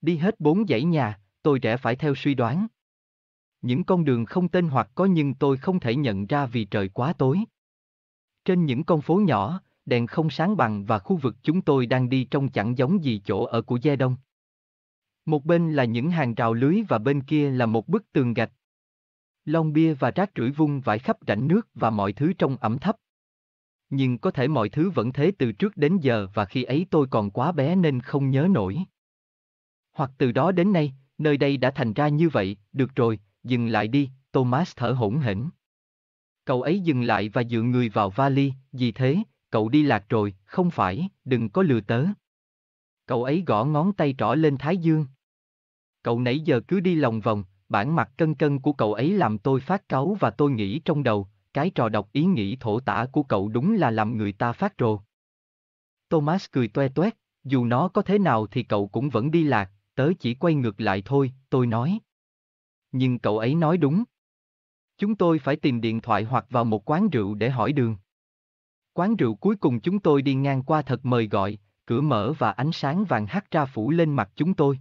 Đi hết bốn dãy nhà, tôi rẽ phải theo suy đoán. Những con đường không tên hoặc có nhưng tôi không thể nhận ra vì trời quá tối. Trên những con phố nhỏ, đèn không sáng bằng và khu vực chúng tôi đang đi trông chẳng giống gì chỗ ở của Gia Đông. Một bên là những hàng rào lưới và bên kia là một bức tường gạch. Lon bia và rác rưởi vung vãi khắp rãnh nước và mọi thứ trông ẩm thấp. Nhưng có thể mọi thứ vẫn thế từ trước đến giờ và khi ấy tôi còn quá bé nên không nhớ nổi. Hoặc từ đó đến nay, nơi đây đã thành ra như vậy, được rồi, dừng lại đi, Thomas thở hổn hển. Cậu ấy dừng lại và dựa người vào vali, gì thế, cậu đi lạc rồi, không phải, đừng có lừa tớ. Cậu ấy gõ ngón tay trỏ lên thái dương. Cậu nãy giờ cứ đi lòng vòng, bản mặt cân cân của cậu ấy làm tôi phát cáu và tôi nghĩ trong đầu, cái trò đọc ý nghĩ thổ tả của cậu đúng là làm người ta phát rồ. Thomas cười toe toét, dù nó có thế nào thì cậu cũng vẫn đi lạc, tớ chỉ quay ngược lại thôi, tôi nói. Nhưng cậu ấy nói đúng. Chúng tôi phải tìm điện thoại hoặc vào một quán rượu để hỏi đường. Quán rượu cuối cùng chúng tôi đi ngang qua thật mời gọi, cửa mở và ánh sáng vàng hắt ra phủ lên mặt chúng tôi.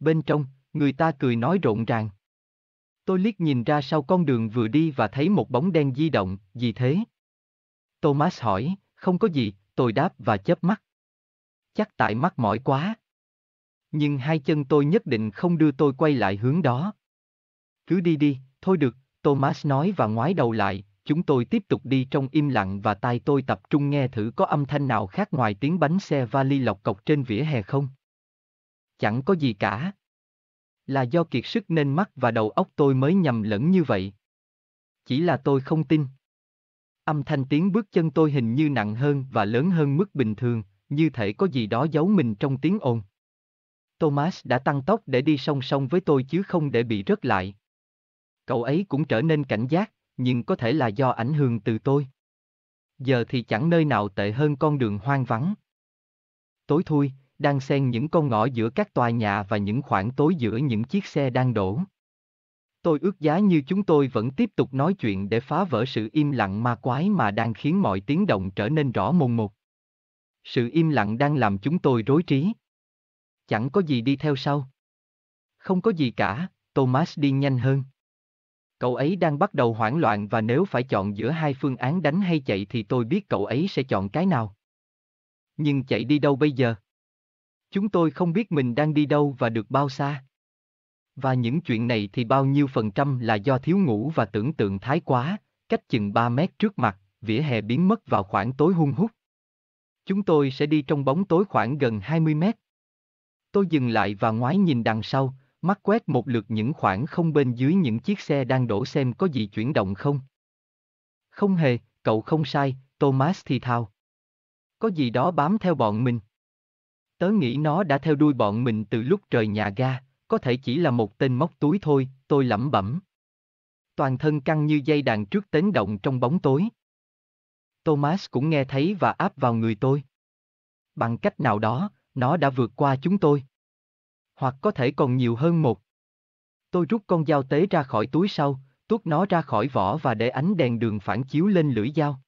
Bên trong, người ta cười nói rộn ràng. Tôi liếc nhìn ra sau con đường vừa đi và thấy một bóng đen di động, gì thế? Thomas hỏi, không có gì, tôi đáp và chớp mắt. Chắc tại mắt mỏi quá. Nhưng hai chân tôi nhất định không đưa tôi quay lại hướng đó. Cứ đi đi, thôi được, Thomas nói và ngoái đầu lại, chúng tôi tiếp tục đi trong im lặng và tai tôi tập trung nghe thử có âm thanh nào khác ngoài tiếng bánh xe vali lọc cọc trên vỉa hè không. Chẳng có gì cả. Là do kiệt sức nên mắt và đầu óc tôi mới nhầm lẫn như vậy. Chỉ là tôi không tin. Âm thanh tiếng bước chân tôi hình như nặng hơn và lớn hơn mức bình thường, như thể có gì đó giấu mình trong tiếng ồn. Thomas đã tăng tốc để đi song song với tôi chứ không để bị rớt lại. Cậu ấy cũng trở nên cảnh giác, nhưng có thể là do ảnh hưởng từ tôi. Giờ thì chẳng nơi nào tệ hơn con đường hoang vắng. Tối thui, đang xen những con ngõ giữa các tòa nhà và những khoảng tối giữa những chiếc xe đang đổ. Tôi ước giá như chúng tôi vẫn tiếp tục nói chuyện để phá vỡ sự im lặng ma quái mà đang khiến mọi tiếng động trở nên rõ mồn một. Sự im lặng đang làm chúng tôi rối trí. Chẳng có gì đi theo sau. Không có gì cả, Thomas đi nhanh hơn. Cậu ấy đang bắt đầu hoảng loạn và nếu phải chọn giữa hai phương án đánh hay chạy thì tôi biết cậu ấy sẽ chọn cái nào. Nhưng chạy đi đâu bây giờ? Chúng tôi không biết mình đang đi đâu và được bao xa. Và những chuyện này thì bao nhiêu phần trăm là do thiếu ngủ và tưởng tượng thái quá, cách chừng 3 mét trước mặt, vỉa hè biến mất vào khoảng tối hung hút. Chúng tôi sẽ đi trong bóng tối khoảng gần 20 mét. Tôi dừng lại và ngoái nhìn đằng sau, mắt quét một lượt những khoảng không bên dưới những chiếc xe đang đổ xem có gì chuyển động không. Không hề, cậu không sai, Thomas thì thào. Có gì đó bám theo bọn mình. Tớ nghĩ nó đã theo đuôi bọn mình từ lúc trời nhà ga, có thể chỉ là một tên móc túi thôi, tôi lẩm bẩm. Toàn thân căng như dây đàn trước tến động trong bóng tối. Thomas cũng nghe thấy và áp vào người tôi. Bằng cách nào đó, nó đã vượt qua chúng tôi. Hoặc có thể còn nhiều hơn một. Tôi rút con dao tế ra khỏi túi sau, tuốt nó ra khỏi vỏ và để ánh đèn đường phản chiếu lên lưỡi dao.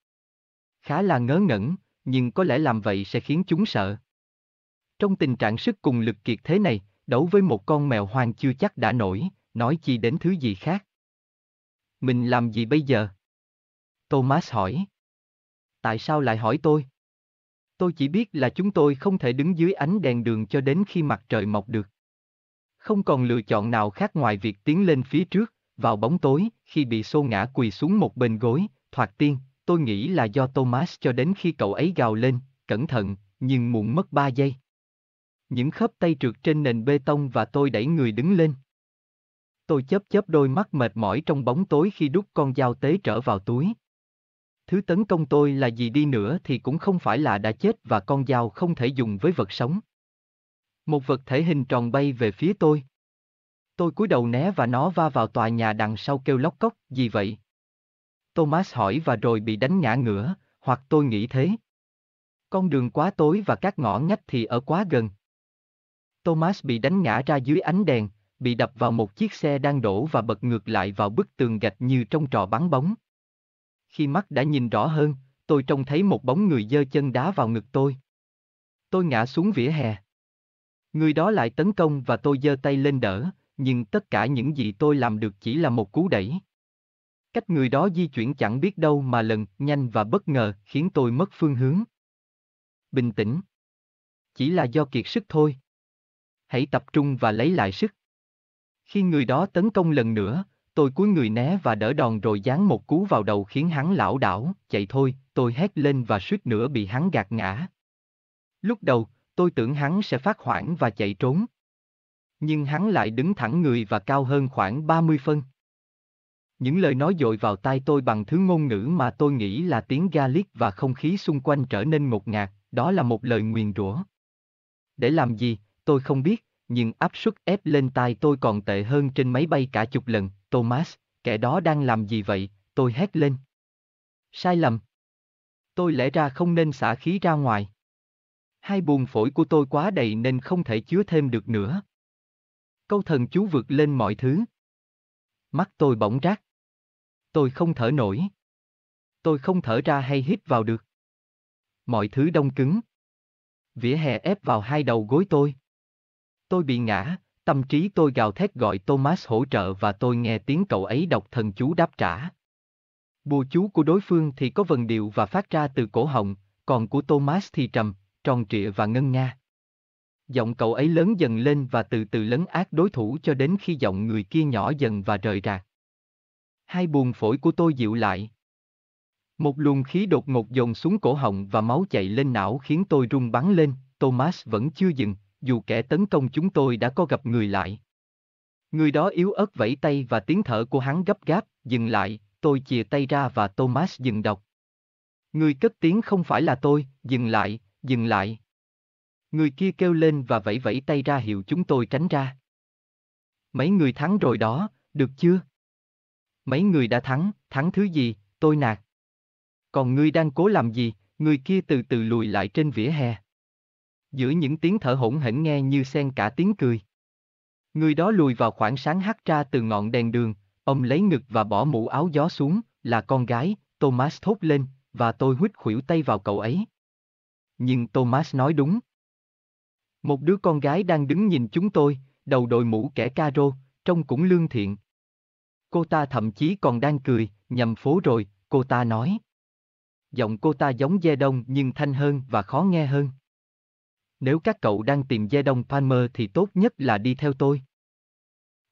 Khá là ngớ ngẩn, nhưng có lẽ làm vậy sẽ khiến chúng sợ. Trong tình trạng sức cùng lực kiệt thế này, đấu với một con mèo hoang chưa chắc đã nổi, nói chi đến thứ gì khác. Mình làm gì bây giờ? Thomas hỏi. Tại sao lại hỏi tôi? Tôi chỉ biết là chúng tôi không thể đứng dưới ánh đèn đường cho đến khi mặt trời mọc được. Không còn lựa chọn nào khác ngoài việc tiến lên phía trước, vào bóng tối, khi bị xô ngã quỳ xuống một bên gối, thoạt tiên, tôi nghĩ là do Thomas cho đến khi cậu ấy gào lên, cẩn thận, nhưng muộn mất ba giây. Những khớp tay trượt trên nền bê tông và tôi đẩy người đứng lên. Tôi chớp chớp đôi mắt mệt mỏi trong bóng tối khi đút con dao tế trở vào túi. Thứ tấn công tôi là gì đi nữa thì cũng không phải là đã chết và con dao không thể dùng với vật sống. Một vật thể hình tròn bay về phía tôi. Tôi cúi đầu né và nó va vào tòa nhà đằng sau kêu lóc cốc, gì vậy? Thomas hỏi và rồi bị đánh ngã ngửa, hoặc tôi nghĩ thế. Con đường quá tối và các ngõ ngách thì ở quá gần. Thomas bị đánh ngã ra dưới ánh đèn, bị đập vào một chiếc xe đang đổ và bật ngược lại vào bức tường gạch như trong trò bắn bóng. Khi mắt đã nhìn rõ hơn, tôi trông thấy một bóng người giơ chân đá vào ngực tôi. Tôi ngã xuống vỉa hè. Người đó lại tấn công và tôi giơ tay lên đỡ, nhưng tất cả những gì tôi làm được chỉ là một cú đẩy. Cách người đó di chuyển chẳng biết đâu mà lần, nhanh và bất ngờ, khiến tôi mất phương hướng. Bình tĩnh. Chỉ là do kiệt sức thôi. Hãy tập trung và lấy lại sức. Khi người đó tấn công lần nữa, tôi cúi người né và đỡ đòn rồi giáng một cú vào đầu khiến hắn lão đảo, chạy thôi, tôi hét lên và suýt nữa bị hắn gạt ngã. Lúc đầu, tôi tưởng hắn sẽ phát hoảng và chạy trốn. Nhưng hắn lại đứng thẳng người và cao hơn khoảng 30 phân. Những lời nói dội vào tai tôi bằng thứ ngôn ngữ mà tôi nghĩ là tiếng Gaelic và không khí xung quanh trở nên ngột ngạt, đó là một lời nguyền rủa. Để làm gì, tôi không biết, nhưng áp suất ép lên tai tôi còn tệ hơn trên máy bay cả chục lần, Thomas, kẻ đó đang làm gì vậy, tôi hét lên. Sai lầm. Tôi lẽ ra không nên xả khí ra ngoài. Hai buồng phổi của tôi quá đầy nên không thể chứa thêm được nữa. Câu thần chú vượt lên mọi thứ. Mắt tôi bỗng rác. Tôi không thở nổi. Tôi không thở ra hay hít vào được. Mọi thứ đông cứng. Vỉa hè ép vào hai đầu gối tôi. Tôi bị ngã, tâm trí tôi gào thét gọi Thomas hỗ trợ và tôi nghe tiếng cậu ấy đọc thần chú đáp trả. Bùa chú của đối phương thì có vần điệu và phát ra từ cổ họng, còn của Thomas thì trầm, tròn trịa và ngân nga. Giọng cậu ấy lớn dần lên và từ từ lấn át đối thủ cho đến khi giọng người kia nhỏ dần và rời rạc. Hai buồng phổi của tôi dịu lại. Một luồng khí đột ngột dồn xuống cổ họng và máu chạy lên não khiến tôi run bắn lên, Thomas vẫn chưa dừng, dù kẻ tấn công chúng tôi đã có gặp người lại. Người đó yếu ớt vẫy tay và tiếng thở của hắn gấp gáp, dừng lại, tôi chìa tay ra và Thomas dừng đọc. Người cất tiếng không phải là tôi, dừng lại, dừng lại. Người kia kêu lên và vẫy vẫy tay ra hiệu chúng tôi tránh ra. Mấy người thắng rồi đó, được chưa? Mấy người đã thắng, thắng thứ gì, tôi nạt. Còn ngươi đang cố làm gì, người kia từ từ lùi lại trên vỉa hè. Giữa những tiếng thở hỗn hển nghe như xen cả tiếng cười. Người đó lùi vào khoảng sáng hắt ra từ ngọn đèn đường, ông lấy ngực và bỏ mũ áo gió xuống, là con gái, Thomas thốt lên, và tôi huýt khuỷu tay vào cậu ấy. Nhưng Thomas nói đúng. Một đứa con gái đang đứng nhìn chúng tôi, đầu đội mũ kẻ caro, trông cũng lương thiện. Cô ta thậm chí còn đang cười, nhầm phố rồi, cô ta nói. Giọng cô ta giống Dê Đông nhưng thanh hơn và khó nghe hơn. Nếu các cậu đang tìm Dê Đông Palmer thì tốt nhất là đi theo tôi.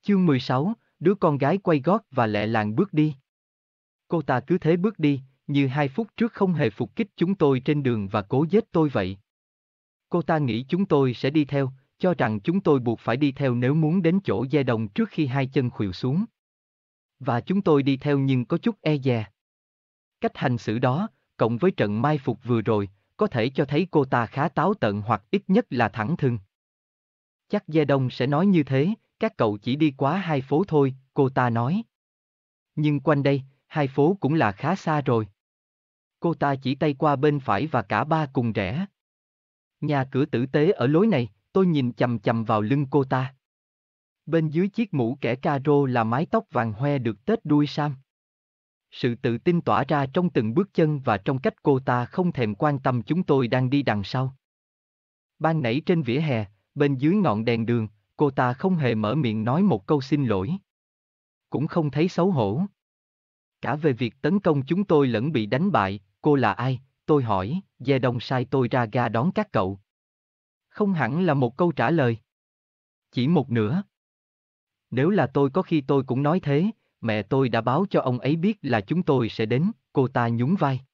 Chương 16, đứa con gái quay gót và lẹ làng bước đi. Cô ta cứ thế bước đi, như hai phút trước không hề phục kích chúng tôi trên đường và cố giết tôi vậy. Cô ta nghĩ chúng tôi sẽ đi theo, cho rằng chúng tôi buộc phải đi theo nếu muốn đến chỗ Gia Đồng trước khi hai chân khuỵu xuống. Và chúng tôi đi theo nhưng có chút e dè. Cách hành xử đó, cộng với trận mai phục vừa rồi, có thể cho thấy cô ta khá táo tợn hoặc ít nhất là thẳng thừng. Chắc Gia Đông sẽ nói như thế, các cậu chỉ đi quá hai phố thôi, cô ta nói. Nhưng quanh đây, hai phố cũng là khá xa rồi. Cô ta chỉ tay qua bên phải và cả ba cùng rẽ. Nhà cửa tử tế ở lối này, tôi nhìn chầm chầm vào lưng cô ta. Bên dưới chiếc mũ kẻ caro là mái tóc vàng hoe được tết đuôi sam. Sự tự tin tỏa ra trong từng bước chân và trong cách cô ta không thèm quan tâm chúng tôi đang đi đằng sau. Ban nãy trên vỉa hè, bên dưới ngọn đèn đường, cô ta không hề mở miệng nói một câu xin lỗi. Cũng không thấy xấu hổ. Cả về việc tấn công chúng tôi lẫn bị đánh bại, cô là ai, tôi hỏi, Dê Đông sai tôi ra ga đón các cậu. Không hẳn là một câu trả lời. Chỉ một nửa. Nếu là tôi có khi tôi cũng nói thế, mẹ tôi đã báo cho ông ấy biết là chúng tôi sẽ đến, cô ta nhún vai.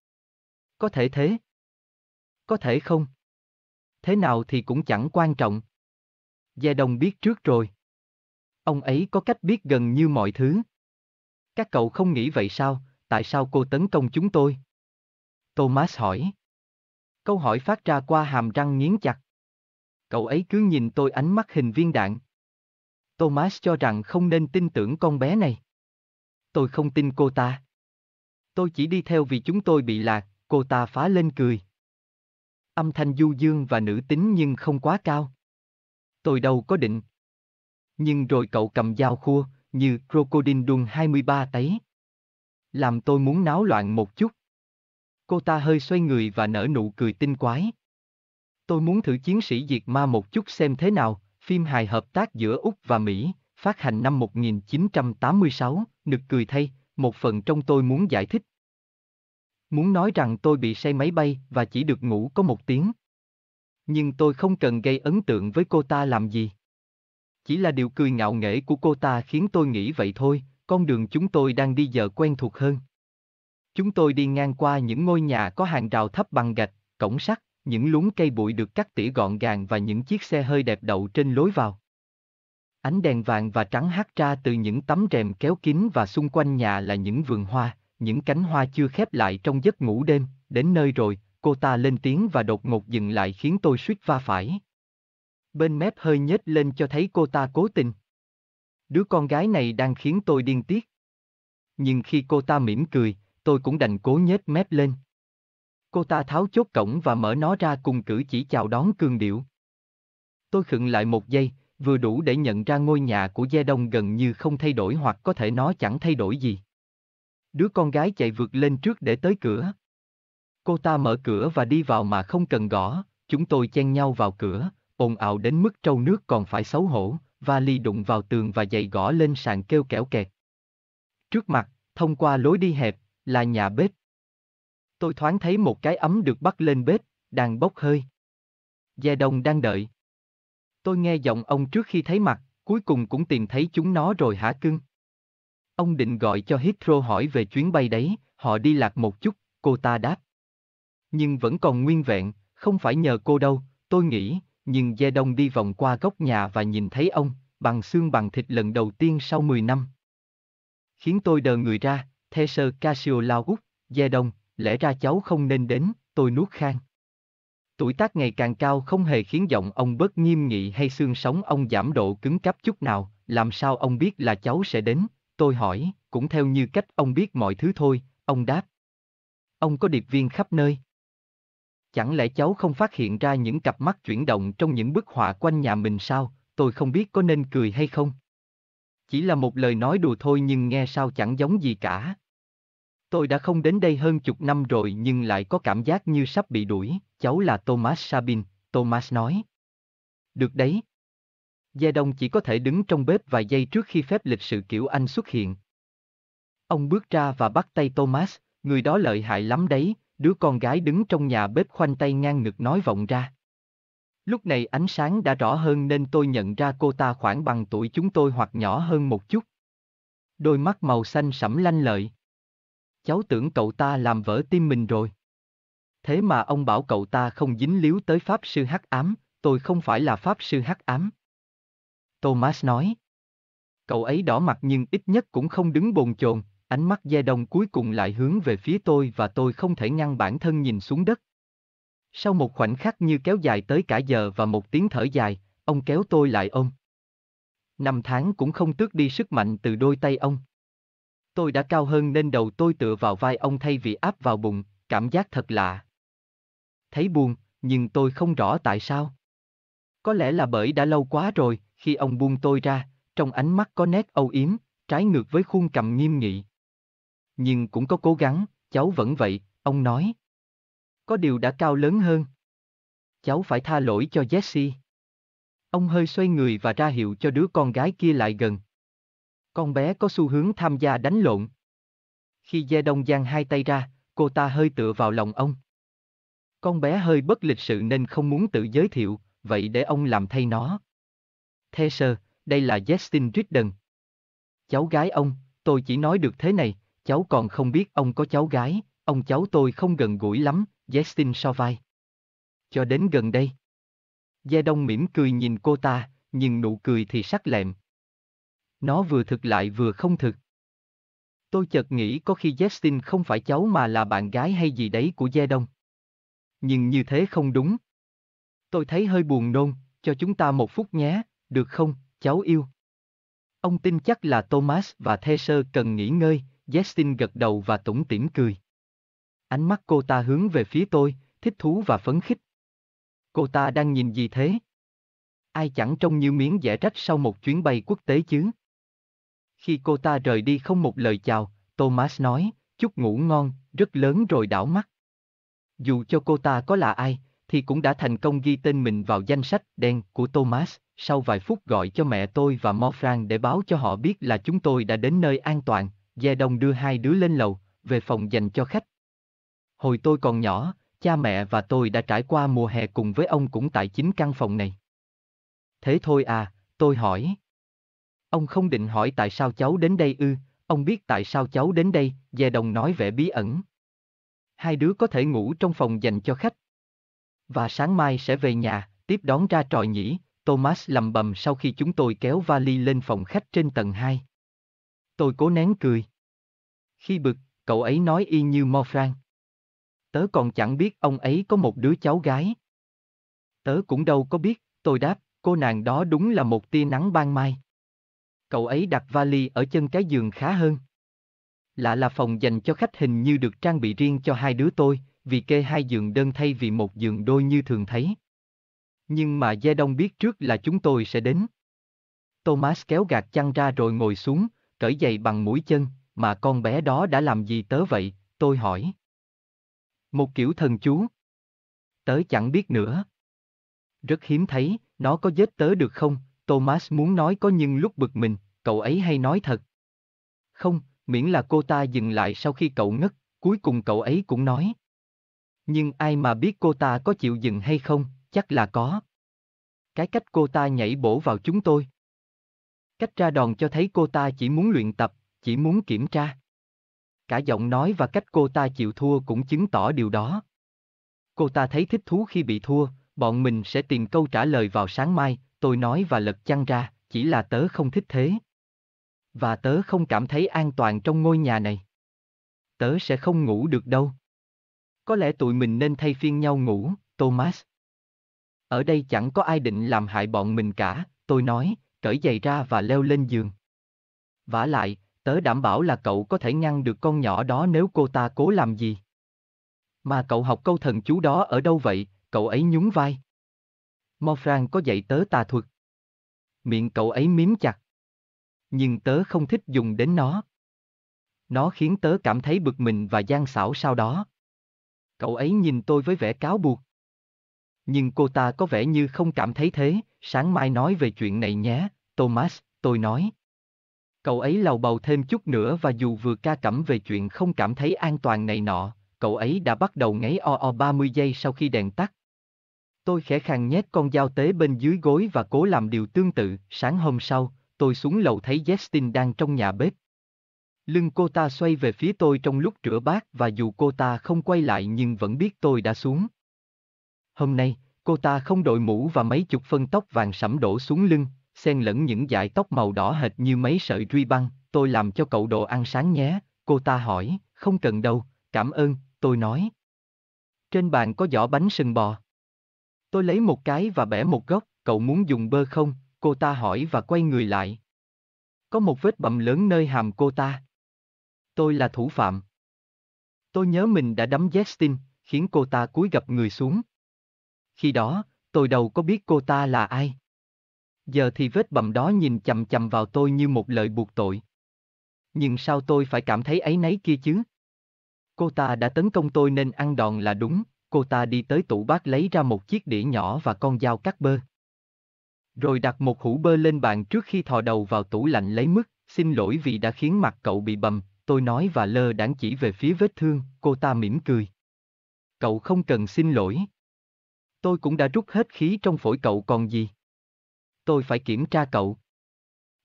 Có thể thế. Có thể không. Thế nào thì cũng chẳng quan trọng. Gia Đông biết trước rồi. Ông ấy có cách biết gần như mọi thứ. Các cậu không nghĩ vậy sao, tại sao cô tấn công chúng tôi? Thomas hỏi. Câu hỏi phát ra qua hàm răng nghiến chặt. Cậu ấy cứ nhìn tôi ánh mắt hình viên đạn. Thomas cho rằng không nên tin tưởng con bé này. Tôi không tin cô ta. Tôi chỉ đi theo vì chúng tôi bị lạc, cô ta phá lên cười. Âm thanh du dương và nữ tính nhưng không quá cao. Tôi đâu có định. Nhưng rồi cậu cầm dao khua, như crocodile đun 23 tấy. Làm tôi muốn náo loạn một chút. Cô ta hơi xoay người và nở nụ cười tinh quái. Tôi muốn thử chiến sĩ diệt ma một chút xem thế nào, phim hài hợp tác giữa Úc và Mỹ, phát hành năm 1986, nực cười thay, một phần trong tôi muốn giải thích. Muốn nói rằng tôi bị say máy bay và chỉ được ngủ có một tiếng. Nhưng tôi không cần gây ấn tượng với cô ta làm gì. Chỉ là điều cười ngạo nghễ của cô ta khiến tôi nghĩ vậy thôi, con đường chúng tôi đang đi giờ quen thuộc hơn. Chúng tôi đi ngang qua những ngôi nhà có hàng rào thấp bằng gạch, cổng sắt, những luống cây bụi được cắt tỉa gọn gàng và những chiếc xe hơi đẹp đậu trên lối vào. Ánh đèn vàng và trắng hắt ra từ những tấm rèm kéo kín và xung quanh nhà là những vườn hoa, những cánh hoa chưa khép lại trong giấc ngủ đêm, đến nơi rồi, cô ta lên tiếng và đột ngột dừng lại khiến tôi suýt va phải. Bên mép hơi nhếch lên cho thấy cô ta cố tình. Đứa con gái này đang khiến tôi điên tiết. Nhưng khi cô ta mỉm cười, tôi cũng đành cố nhếch mép lên. Cô ta tháo chốt cổng và mở nó ra cùng cử chỉ chào đón cương điệu. Tôi khựng lại một giây, vừa đủ để nhận ra ngôi nhà của Gia Đông gần như không thay đổi hoặc có thể nó chẳng thay đổi gì. Đứa con gái chạy vượt lên trước để tới cửa. Cô ta mở cửa và đi vào mà không cần gõ, chúng tôi chen nhau vào cửa, ồn ào đến mức trâu nước còn phải xấu hổ, vali đụng vào tường và giày gõ lên sàn kêu kẻo kẹt. Trước mặt, thông qua lối đi hẹp, là nhà bếp. Tôi thoáng thấy một cái ấm được bắt lên bếp, đang bốc hơi. Gia Đông đang đợi. Tôi nghe giọng ông trước khi thấy mặt, cuối cùng cũng tìm thấy chúng nó rồi hả cưng? Ông định gọi cho Heathrow hỏi về chuyến bay đấy, họ đi lạc một chút, cô ta đáp. Nhưng vẫn còn nguyên vẹn, không phải nhờ cô đâu, tôi nghĩ, nhưng Gia Đông đi vòng qua góc nhà và nhìn thấy ông, bằng xương bằng thịt lần đầu tiên sau 10 năm. Khiến tôi đờ người ra, the sơ Casio lao út, Gia Đông, lẽ ra cháu không nên đến, tôi nuốt khang. Tuổi tác ngày càng cao không hề khiến giọng ông bớt nghiêm nghị hay xương sống ông giảm độ cứng cáp chút nào, làm sao ông biết là cháu sẽ đến, tôi hỏi, cũng theo như cách ông biết mọi thứ thôi, ông đáp. Ông có điệp viên khắp nơi. Chẳng lẽ cháu không phát hiện ra những cặp mắt chuyển động trong những bức họa quanh nhà mình sao, tôi không biết có nên cười hay không. Chỉ là một lời nói đùa thôi nhưng nghe sao chẳng giống gì cả. Tôi đã không đến đây hơn chục năm rồi nhưng lại có cảm giác như sắp bị đuổi, cháu là Thomas Sabin, Thomas nói. Được đấy. Gia Đông chỉ có thể đứng trong bếp vài giây trước khi phép lịch sự kiểu Anh xuất hiện. Ông bước ra và bắt tay Thomas, người đó lợi hại lắm đấy, đứa con gái đứng trong nhà bếp khoanh tay ngang ngực nói vọng ra. Lúc này ánh sáng đã rõ hơn nên tôi nhận ra cô ta khoảng bằng tuổi chúng tôi hoặc nhỏ hơn một chút. Đôi mắt màu xanh sẫm lanh lợi. Cháu tưởng cậu ta làm vỡ tim mình rồi. Thế mà ông bảo cậu ta không dính líu tới Pháp Sư Hắc Ám, tôi không phải là Pháp Sư Hắc Ám. Thomas nói. Cậu ấy đỏ mặt nhưng ít nhất cũng không đứng bồn chồn, ánh mắt Gia Đông cuối cùng lại hướng về phía tôi và tôi không thể ngăn bản thân nhìn xuống đất. Sau một khoảnh khắc như kéo dài tới cả giờ và một tiếng thở dài, ông kéo tôi lại ôm. Năm tháng cũng không tước đi sức mạnh từ đôi tay ông. Tôi đã cao hơn nên đầu tôi tựa vào vai ông thay vì áp vào bụng, cảm giác thật lạ. Thấy buồn, nhưng tôi không rõ tại sao. Có lẽ là bởi đã lâu quá rồi, khi ông buông tôi ra, trong ánh mắt có nét âu yếm, trái ngược với khuôn cầm nghiêm nghị. Nhưng cũng có cố gắng, cháu vẫn vậy, ông nói. Có điều đã cao lớn hơn. Cháu phải tha lỗi cho Jesse. Ông hơi xoay người và ra hiệu cho đứa con gái kia lại gần. Con bé có xu hướng tham gia đánh lộn. Khi Gia Đông giang hai tay ra, cô ta hơi tựa vào lòng ông. Con bé hơi bất lịch sự nên không muốn tự giới thiệu, vậy để ông làm thay nó. Thế sơ, đây là Justin Ridden. Cháu gái ông, tôi chỉ nói được thế này, cháu còn không biết ông có cháu gái, ông cháu tôi không gần gũi lắm, Justin so vai. Cho đến gần đây. Gia Đông mỉm cười nhìn cô ta, nhưng nụ cười thì sắc lẹm. Nó vừa thực lại vừa không thực. Tôi chợt nghĩ có khi Justin không phải cháu mà là bạn gái hay gì đấy của Gia Đông. Nhưng như thế không đúng. Tôi thấy hơi buồn nôn, cho chúng ta một phút nhé, được không, cháu yêu? Ông tin chắc là Thomas và Thesser cần nghỉ ngơi, Justin gật đầu và tủm tỉm cười. Ánh mắt cô ta hướng về phía tôi, thích thú và phấn khích. Cô ta đang nhìn gì thế? Ai chẳng trông như miếng dẻ rách sau một chuyến bay quốc tế chứ? Khi cô ta rời đi không một lời chào, Thomas nói, chúc ngủ ngon, rất lớn rồi đảo mắt. Dù cho cô ta có là ai, thì cũng đã thành công ghi tên mình vào danh sách đen của Thomas, sau vài phút gọi cho mẹ tôi và Morfran để báo cho họ biết là chúng tôi đã đến nơi an toàn, Gia Đông đưa hai đứa lên lầu, về phòng dành cho khách. Hồi tôi còn nhỏ, cha mẹ và tôi đã trải qua mùa hè cùng với ông cũng tại chính căn phòng này. Thế thôi à, tôi hỏi. Ông không định hỏi tại sao cháu đến đây ư, ông biết tại sao cháu đến đây, Gia Đồng nói vẻ bí ẩn. Hai đứa có thể ngủ trong phòng dành cho khách. Và sáng mai sẽ về nhà, tiếp đón ra tròi nhỉ, Thomas lầm bầm sau khi chúng tôi kéo vali lên phòng khách trên tầng 2. Tôi cố nén cười. Khi bực, cậu ấy nói y như Morfran. Tớ còn chẳng biết ông ấy có một đứa cháu gái. Tớ cũng đâu có biết, tôi đáp, cô nàng đó đúng là một tia nắng ban mai. Cậu ấy đặt vali ở chân cái giường khá hơn. Lạ là phòng dành cho khách hình như được trang bị riêng cho hai đứa tôi, vì kê hai giường đơn thay vì một giường đôi như thường thấy. Nhưng mà Gia Đông biết trước là chúng tôi sẽ đến. Thomas kéo gạt chăn ra rồi ngồi xuống, cởi giày bằng mũi chân, mà con bé đó đã làm gì tớ vậy, tôi hỏi. Một kiểu thần chú. Tớ chẳng biết nữa. Rất hiếm thấy, nó có giết tớ được không? Thomas muốn nói có nhưng lúc bực mình, cậu ấy hay nói thật. Không, miễn là cô ta dừng lại sau khi cậu ngất, cuối cùng cậu ấy cũng nói. Nhưng ai mà biết cô ta có chịu dừng hay không, chắc là có. Cái cách cô ta nhảy bổ vào chúng tôi. Cách ra đòn cho thấy cô ta chỉ muốn luyện tập, chỉ muốn kiểm tra. Cả giọng nói và cách cô ta chịu thua cũng chứng tỏ điều đó. Cô ta thấy thích thú khi bị thua, bọn mình sẽ tìm câu trả lời vào sáng mai, tôi nói và lật chăn ra, chỉ là tớ không thích thế. Và tớ không cảm thấy an toàn trong ngôi nhà này. Tớ sẽ không ngủ được đâu. Có lẽ tụi mình nên thay phiên nhau ngủ, Thomas. Ở đây chẳng có ai định làm hại bọn mình cả, tôi nói, cởi giày ra và leo lên giường. vả lại, tớ đảm bảo là cậu có thể ngăn được con nhỏ đó nếu cô ta cố làm gì. Mà cậu học câu thần chú đó ở đâu vậy, cậu ấy nhún vai. Morfran có dạy tớ tà thuật. Miệng cậu ấy miếm chặt. Nhưng tớ không thích dùng đến nó. Nó khiến tớ cảm thấy bực mình và gian xảo sau đó. Cậu ấy nhìn tôi với vẻ cáo buộc. Nhưng cô ta có vẻ như không cảm thấy thế, sáng mai nói về chuyện này nhé, Thomas, tôi nói. Cậu ấy lầu bầu thêm chút nữa và dù vừa ca cẩm về chuyện không cảm thấy an toàn này nọ, cậu ấy đã bắt đầu ngáy o o 30 giây sau khi đèn tắt. Tôi khẽ khàng nhét con dao tế bên dưới gối và cố làm điều tương tự. Sáng hôm sau, tôi xuống lầu thấy Justin đang trong nhà bếp. Lưng cô ta xoay về phía tôi trong lúc rửa bát và dù cô ta không quay lại nhưng vẫn biết tôi đã xuống. Hôm nay, cô ta không đội mũ và mấy chục phân tóc vàng sẫm đổ xuống lưng, xen lẫn những dải tóc màu đỏ hệt như mấy sợi ruy băng, tôi làm cho cậu đồ ăn sáng nhé, cô ta hỏi, không cần đâu, cảm ơn, tôi nói. Trên bàn có giỏ bánh sừng bò. Tôi lấy một cái và bẻ một góc, cậu muốn dùng bơ không, cô ta hỏi và quay người lại. Có một vết bầm lớn nơi hàm cô ta. Tôi là thủ phạm. Tôi nhớ mình đã đấm Justin, khiến cô ta cúi gập người xuống. Khi đó, tôi đâu có biết cô ta là ai. Giờ thì vết bầm đó nhìn chầm chầm vào tôi như một lời buộc tội. Nhưng sao tôi phải cảm thấy ấy nấy kia chứ? Cô ta đã tấn công tôi nên ăn đòn là đúng, cô ta đi tới tủ bát lấy ra một chiếc đĩa nhỏ và con dao cắt bơ. Rồi đặt một hũ bơ lên bàn trước khi thò đầu vào tủ lạnh lấy mứt, xin lỗi vì đã khiến mặt cậu bị bầm, tôi nói và lơ đãng chỉ về phía vết thương, cô ta mỉm cười. Cậu không cần xin lỗi. Tôi cũng đã rút hết khí trong phổi cậu còn gì. Tôi phải kiểm tra cậu.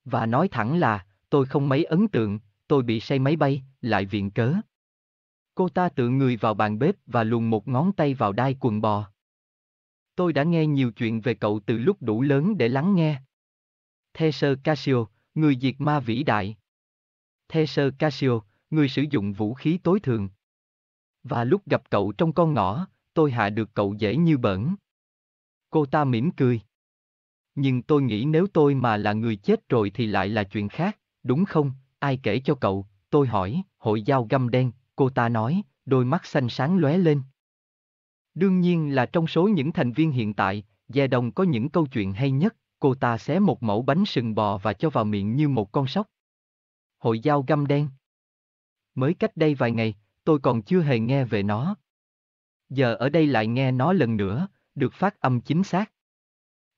Và nói thẳng là, tôi không mấy ấn tượng, tôi bị say máy bay, lại viện cớ. Cô ta tự người vào bàn bếp và luồn một ngón tay vào đai quần bò. Tôi đã nghe nhiều chuyện về cậu từ lúc đủ lớn để lắng nghe. Thesser Casio, người diệt ma vĩ đại. Thesser Casio, người sử dụng vũ khí tối thường. Và lúc gặp cậu trong con ngõ, tôi hạ được cậu dễ như bẩn. Cô ta mỉm cười. Nhưng tôi nghĩ nếu tôi mà là người chết rồi thì lại là chuyện khác, đúng không? Ai kể cho cậu? Tôi hỏi, hội dao găm đen, cô ta nói, đôi mắt xanh sáng lóe lên. Đương nhiên là trong số những thành viên hiện tại, Gia Đồng có những câu chuyện hay nhất, cô ta xé một mẫu bánh sừng bò và cho vào miệng như một con sóc. Hội giao găm đen. Mới cách đây vài ngày, tôi còn chưa hề nghe về nó. Giờ ở đây lại nghe nó lần nữa, được phát âm chính xác.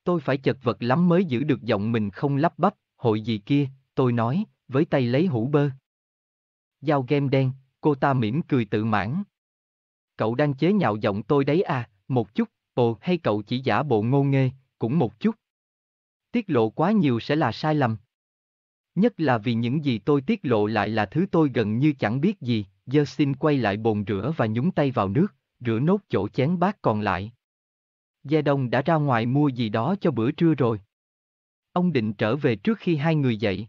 Tôi phải chật vật lắm mới giữ được giọng mình không lắp bắp, hội gì kia, tôi nói, với tay lấy hũ bơ. Dao game đen, cô ta mỉm cười tự mãn. Cậu đang chế nhạo giọng tôi đấy à, một chút, ồ hay cậu chỉ giả bộ ngô nghê, cũng một chút. Tiết lộ quá nhiều sẽ là sai lầm. Nhất là vì những gì tôi tiết lộ lại là thứ tôi gần như chẳng biết gì, giờ xin quay lại bồn rửa và nhúng tay vào nước, rửa nốt chỗ chén bát còn lại. Gia Đông đã ra ngoài mua gì đó cho bữa trưa rồi. Ông định trở về trước khi hai người dậy.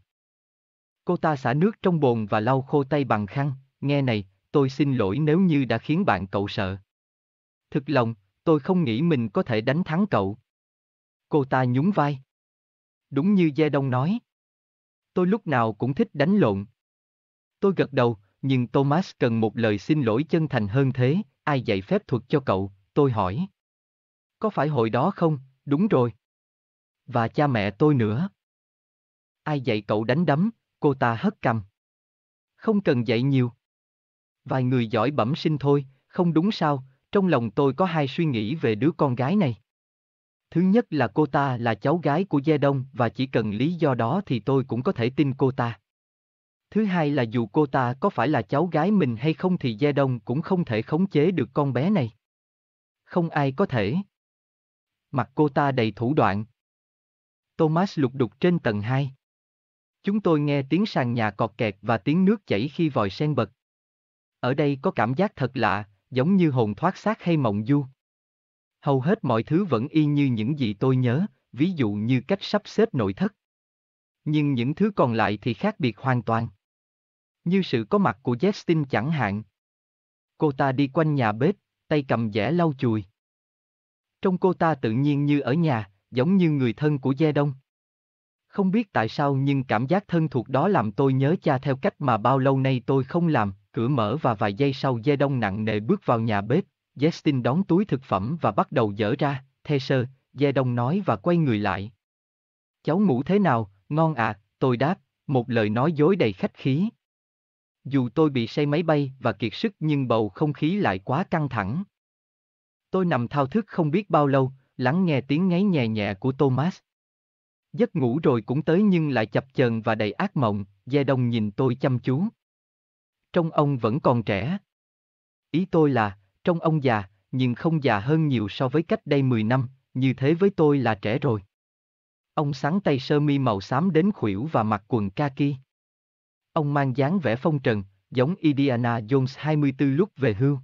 Cô ta xả nước trong bồn và lau khô tay bằng khăn, nghe này, tôi xin lỗi nếu như đã khiến bạn cậu sợ. Thực lòng, tôi không nghĩ mình có thể đánh thắng cậu. Cô ta nhún vai. Đúng như Gia Đông nói. Tôi lúc nào cũng thích đánh lộn. Tôi gật đầu, nhưng Thomas cần một lời xin lỗi chân thành hơn thế, ai dạy phép thuật cho cậu, tôi hỏi. Có phải hồi đó không, đúng rồi. Và cha mẹ tôi nữa. Ai dạy cậu đánh đấm, cô ta hất cằm. Không cần dạy nhiều. Vài người giỏi bẩm sinh thôi, không đúng sao, trong lòng tôi có hai suy nghĩ về đứa con gái này. Thứ nhất là cô ta là cháu gái của Gia Đông và chỉ cần lý do đó thì tôi cũng có thể tin cô ta. Thứ hai là dù cô ta có phải là cháu gái mình hay không thì Gia Đông cũng không thể khống chế được con bé này. Không ai có thể. Mặt cô ta đầy thủ đoạn. Thomas lục đục trên tầng 2. Chúng tôi nghe tiếng sàn nhà cọt kẹt và tiếng nước chảy khi vòi sen bật. Ở đây có cảm giác thật lạ, giống như hồn thoát xác hay mộng du. Hầu hết mọi thứ vẫn y như những gì tôi nhớ, ví dụ như cách sắp xếp nội thất. Nhưng những thứ còn lại thì khác biệt hoàn toàn. Như sự có mặt của Justin chẳng hạn. Cô ta đi quanh nhà bếp, tay cầm dẻ lau chùi. Trong cô ta tự nhiên như ở nhà, giống như người thân của Gia Đông. Không biết tại sao nhưng cảm giác thân thuộc đó làm tôi nhớ cha theo cách mà bao lâu nay tôi không làm, cửa mở và vài giây sau dê Đông nặng nề bước vào nhà bếp, Justin đón túi thực phẩm và bắt đầu dỡ ra, thê sơ, dê Đông nói và quay người lại. Cháu ngủ thế nào, ngon à, tôi đáp, một lời nói dối đầy khách khí. Dù tôi bị say máy bay và kiệt sức nhưng bầu không khí lại quá căng thẳng. Tôi nằm thao thức không biết bao lâu, lắng nghe tiếng ngáy nhẹ nhẹ của Thomas. Giấc ngủ rồi cũng tới nhưng lại chập chờn và đầy ác mộng, Gia Đông nhìn tôi chăm chú. Trong ông vẫn còn trẻ. Ý tôi là, trong ông già, nhưng không già hơn nhiều so với cách đây 10 năm, như thế với tôi là trẻ rồi. Ông sáng tay sơ mi màu xám đến khuỷu và mặc quần kaki. Ông mang dáng vẻ phong trần, giống Indiana Jones 24 lúc về hưu.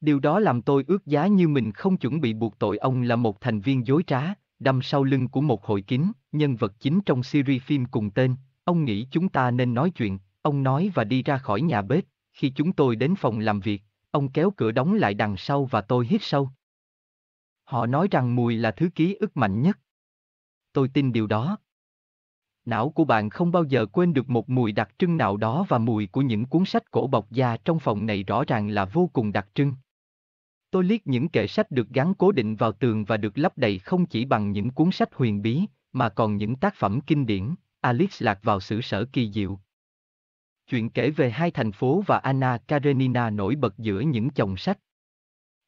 Điều đó làm tôi ước giá như mình không chuẩn bị buộc tội ông là một thành viên dối trá, đâm sau lưng của một hội kín, nhân vật chính trong series phim cùng tên. Ông nghĩ chúng ta nên nói chuyện, ông nói và đi ra khỏi nhà bếp. Khi chúng tôi đến phòng làm việc, ông kéo cửa đóng lại đằng sau và tôi hít sâu. Họ nói rằng mùi là thứ ký ức mạnh nhất. Tôi tin điều đó. Não của bạn không bao giờ quên được một mùi đặc trưng nào đó và mùi của những cuốn sách cổ bọc da trong phòng này rõ ràng là vô cùng đặc trưng. Tôi liếc những kệ sách được gắn cố định vào tường và được lấp đầy không chỉ bằng những cuốn sách huyền bí, mà còn những tác phẩm kinh điển, Alice lạc vào xứ sở kỳ diệu. Chuyện kể về hai thành phố và Anna Karenina nổi bật giữa những chồng sách.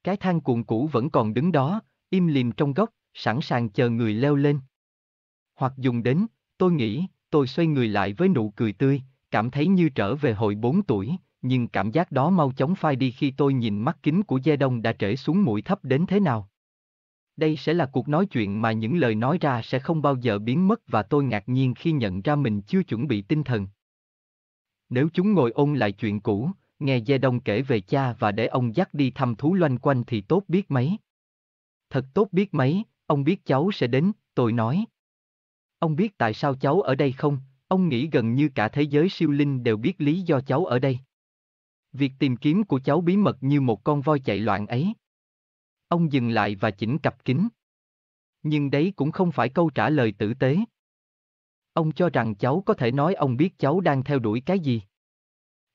Cái thang cuộn cũ vẫn còn đứng đó, im lìm trong góc, sẵn sàng chờ người leo lên. Hoặc dùng đến, tôi nghĩ, tôi xoay người lại với nụ cười tươi, cảm thấy như trở về hồi 4 tuổi, nhưng cảm giác đó mau chóng phai đi khi tôi nhìn mắt kính của Gia Đông đã trễ xuống mũi thấp đến thế nào. Đây sẽ là cuộc nói chuyện mà những lời nói ra sẽ không bao giờ biến mất và tôi ngạc nhiên khi nhận ra mình chưa chuẩn bị tinh thần. Nếu chúng ngồi ôn lại chuyện cũ, nghe Gia Đông kể về cha và để ông dắt đi thăm thú loanh quanh thì tốt biết mấy. Thật tốt biết mấy, ông biết cháu sẽ đến, tôi nói. Ông biết tại sao cháu ở đây không? Ông nghĩ gần như cả thế giới siêu linh đều biết lý do cháu ở đây. Việc tìm kiếm của cháu bí mật như một con voi chạy loạn ấy. Ông dừng lại và chỉnh cặp kính. Nhưng đấy cũng không phải câu trả lời tử tế. Ông cho rằng cháu có thể nói ông biết cháu đang theo đuổi cái gì.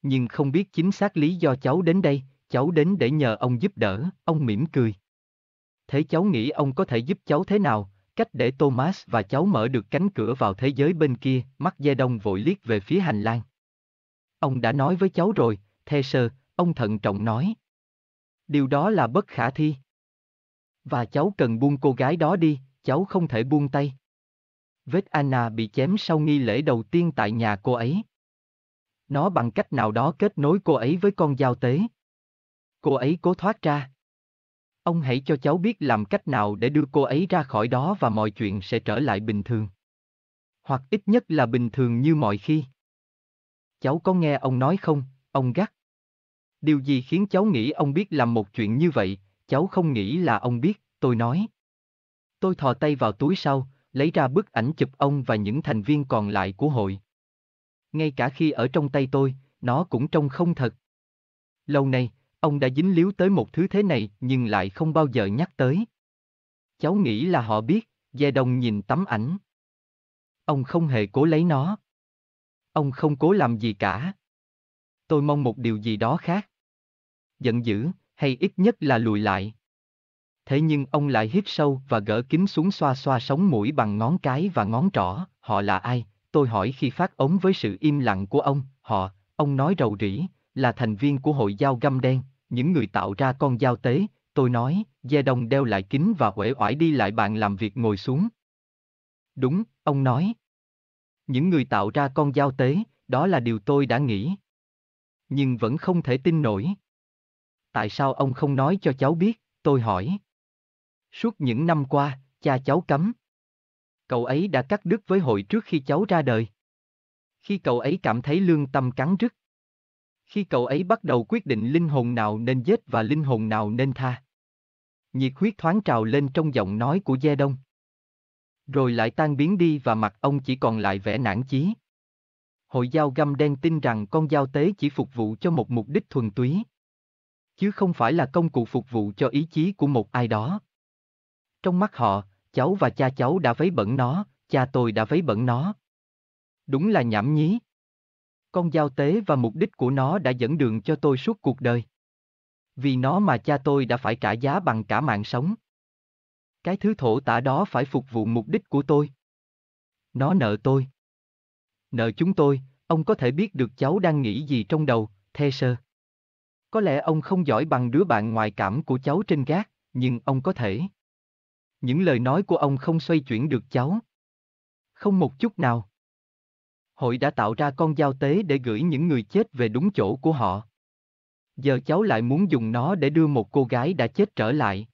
Nhưng không biết chính xác lý do cháu đến đây, cháu đến để nhờ ông giúp đỡ, ông mỉm cười. Thế cháu nghĩ ông có thể giúp cháu thế nào, cách để Thomas và cháu mở được cánh cửa vào thế giới bên kia, mắt Gia Đông vội liếc về phía hành lang. Ông đã nói với cháu rồi, the sơ, ông thận trọng nói. Điều đó là bất khả thi. Và cháu cần buông cô gái đó đi, cháu không thể buông tay. Vết Anna bị chém sau nghi lễ đầu tiên tại nhà cô ấy. Nó bằng cách nào đó kết nối cô ấy với con dao tế. Cô ấy cố thoát ra. Ông hãy cho cháu biết làm cách nào để đưa cô ấy ra khỏi đó và mọi chuyện sẽ trở lại bình thường. Hoặc ít nhất là bình thường như mọi khi. Cháu có nghe ông nói không, ông gắt. Điều gì khiến cháu nghĩ ông biết làm một chuyện như vậy, cháu không nghĩ là ông biết, tôi nói. Tôi thò tay vào túi sau, lấy ra bức ảnh chụp ông và những thành viên còn lại của hội. Ngay cả khi ở trong tay tôi, nó cũng trông không thật. Lâu nay, ông đã dính líu tới một thứ thế này nhưng lại không bao giờ nhắc tới. Cháu nghĩ là họ biết, Gia Đông nhìn tấm ảnh. Ông không hề cố lấy nó. Ông không cố làm gì cả. Tôi mong một điều gì đó khác. Giận dữ, hay ít nhất là lùi lại. Thế nhưng ông lại hít sâu và gỡ kính xuống xoa xoa sống mũi bằng ngón cái và ngón trỏ, họ là ai? Tôi hỏi khi phát ống với sự im lặng của ông, họ, ông nói rầu rĩ, là thành viên của hội dao găm đen, những người tạo ra con dao tế, tôi nói, Gia Đông đeo lại kính và uể oải đi lại bàn làm việc ngồi xuống. Đúng, ông nói. Những người tạo ra con dao tế, đó là điều tôi đã nghĩ. Nhưng vẫn không thể tin nổi. Tại sao ông không nói cho cháu biết, tôi hỏi. Suốt những năm qua, cha cháu cấm. Cậu ấy đã cắt đứt với hội trước khi cháu ra đời. Khi cậu ấy cảm thấy lương tâm cắn rứt. Khi cậu ấy bắt đầu quyết định linh hồn nào nên giết và linh hồn nào nên tha. Nhiệt huyết thoáng trào lên trong giọng nói của Gia Đông. Rồi lại tan biến đi và mặt ông chỉ còn lại vẻ nản chí. Hội Giao găm đen tin rằng con dao tế chỉ phục vụ cho một mục đích thuần túy. Chứ không phải là công cụ phục vụ cho ý chí của một ai đó. Trong mắt họ, cháu và cha cháu đã vấy bẩn nó, cha tôi đã vấy bẩn nó. Đúng là nhảm nhí. Con giao tế và mục đích của nó đã dẫn đường cho tôi suốt cuộc đời. Vì nó mà cha tôi đã phải trả giá bằng cả mạng sống. Cái thứ thổ tả đó phải phục vụ mục đích của tôi. Nó nợ tôi. Nợ chúng tôi, ông có thể biết được cháu đang nghĩ gì trong đầu, thê sơ. Có lẽ ông không giỏi bằng đứa bạn ngoại cảm của cháu trên gác, nhưng ông có thể. Những lời nói của ông không xoay chuyển được cháu. Không một chút nào. Hội đã tạo ra con dao tế để gửi những người chết về đúng chỗ của họ. giờ cháu lại muốn dùng nó để đưa một cô gái đã chết trở lại.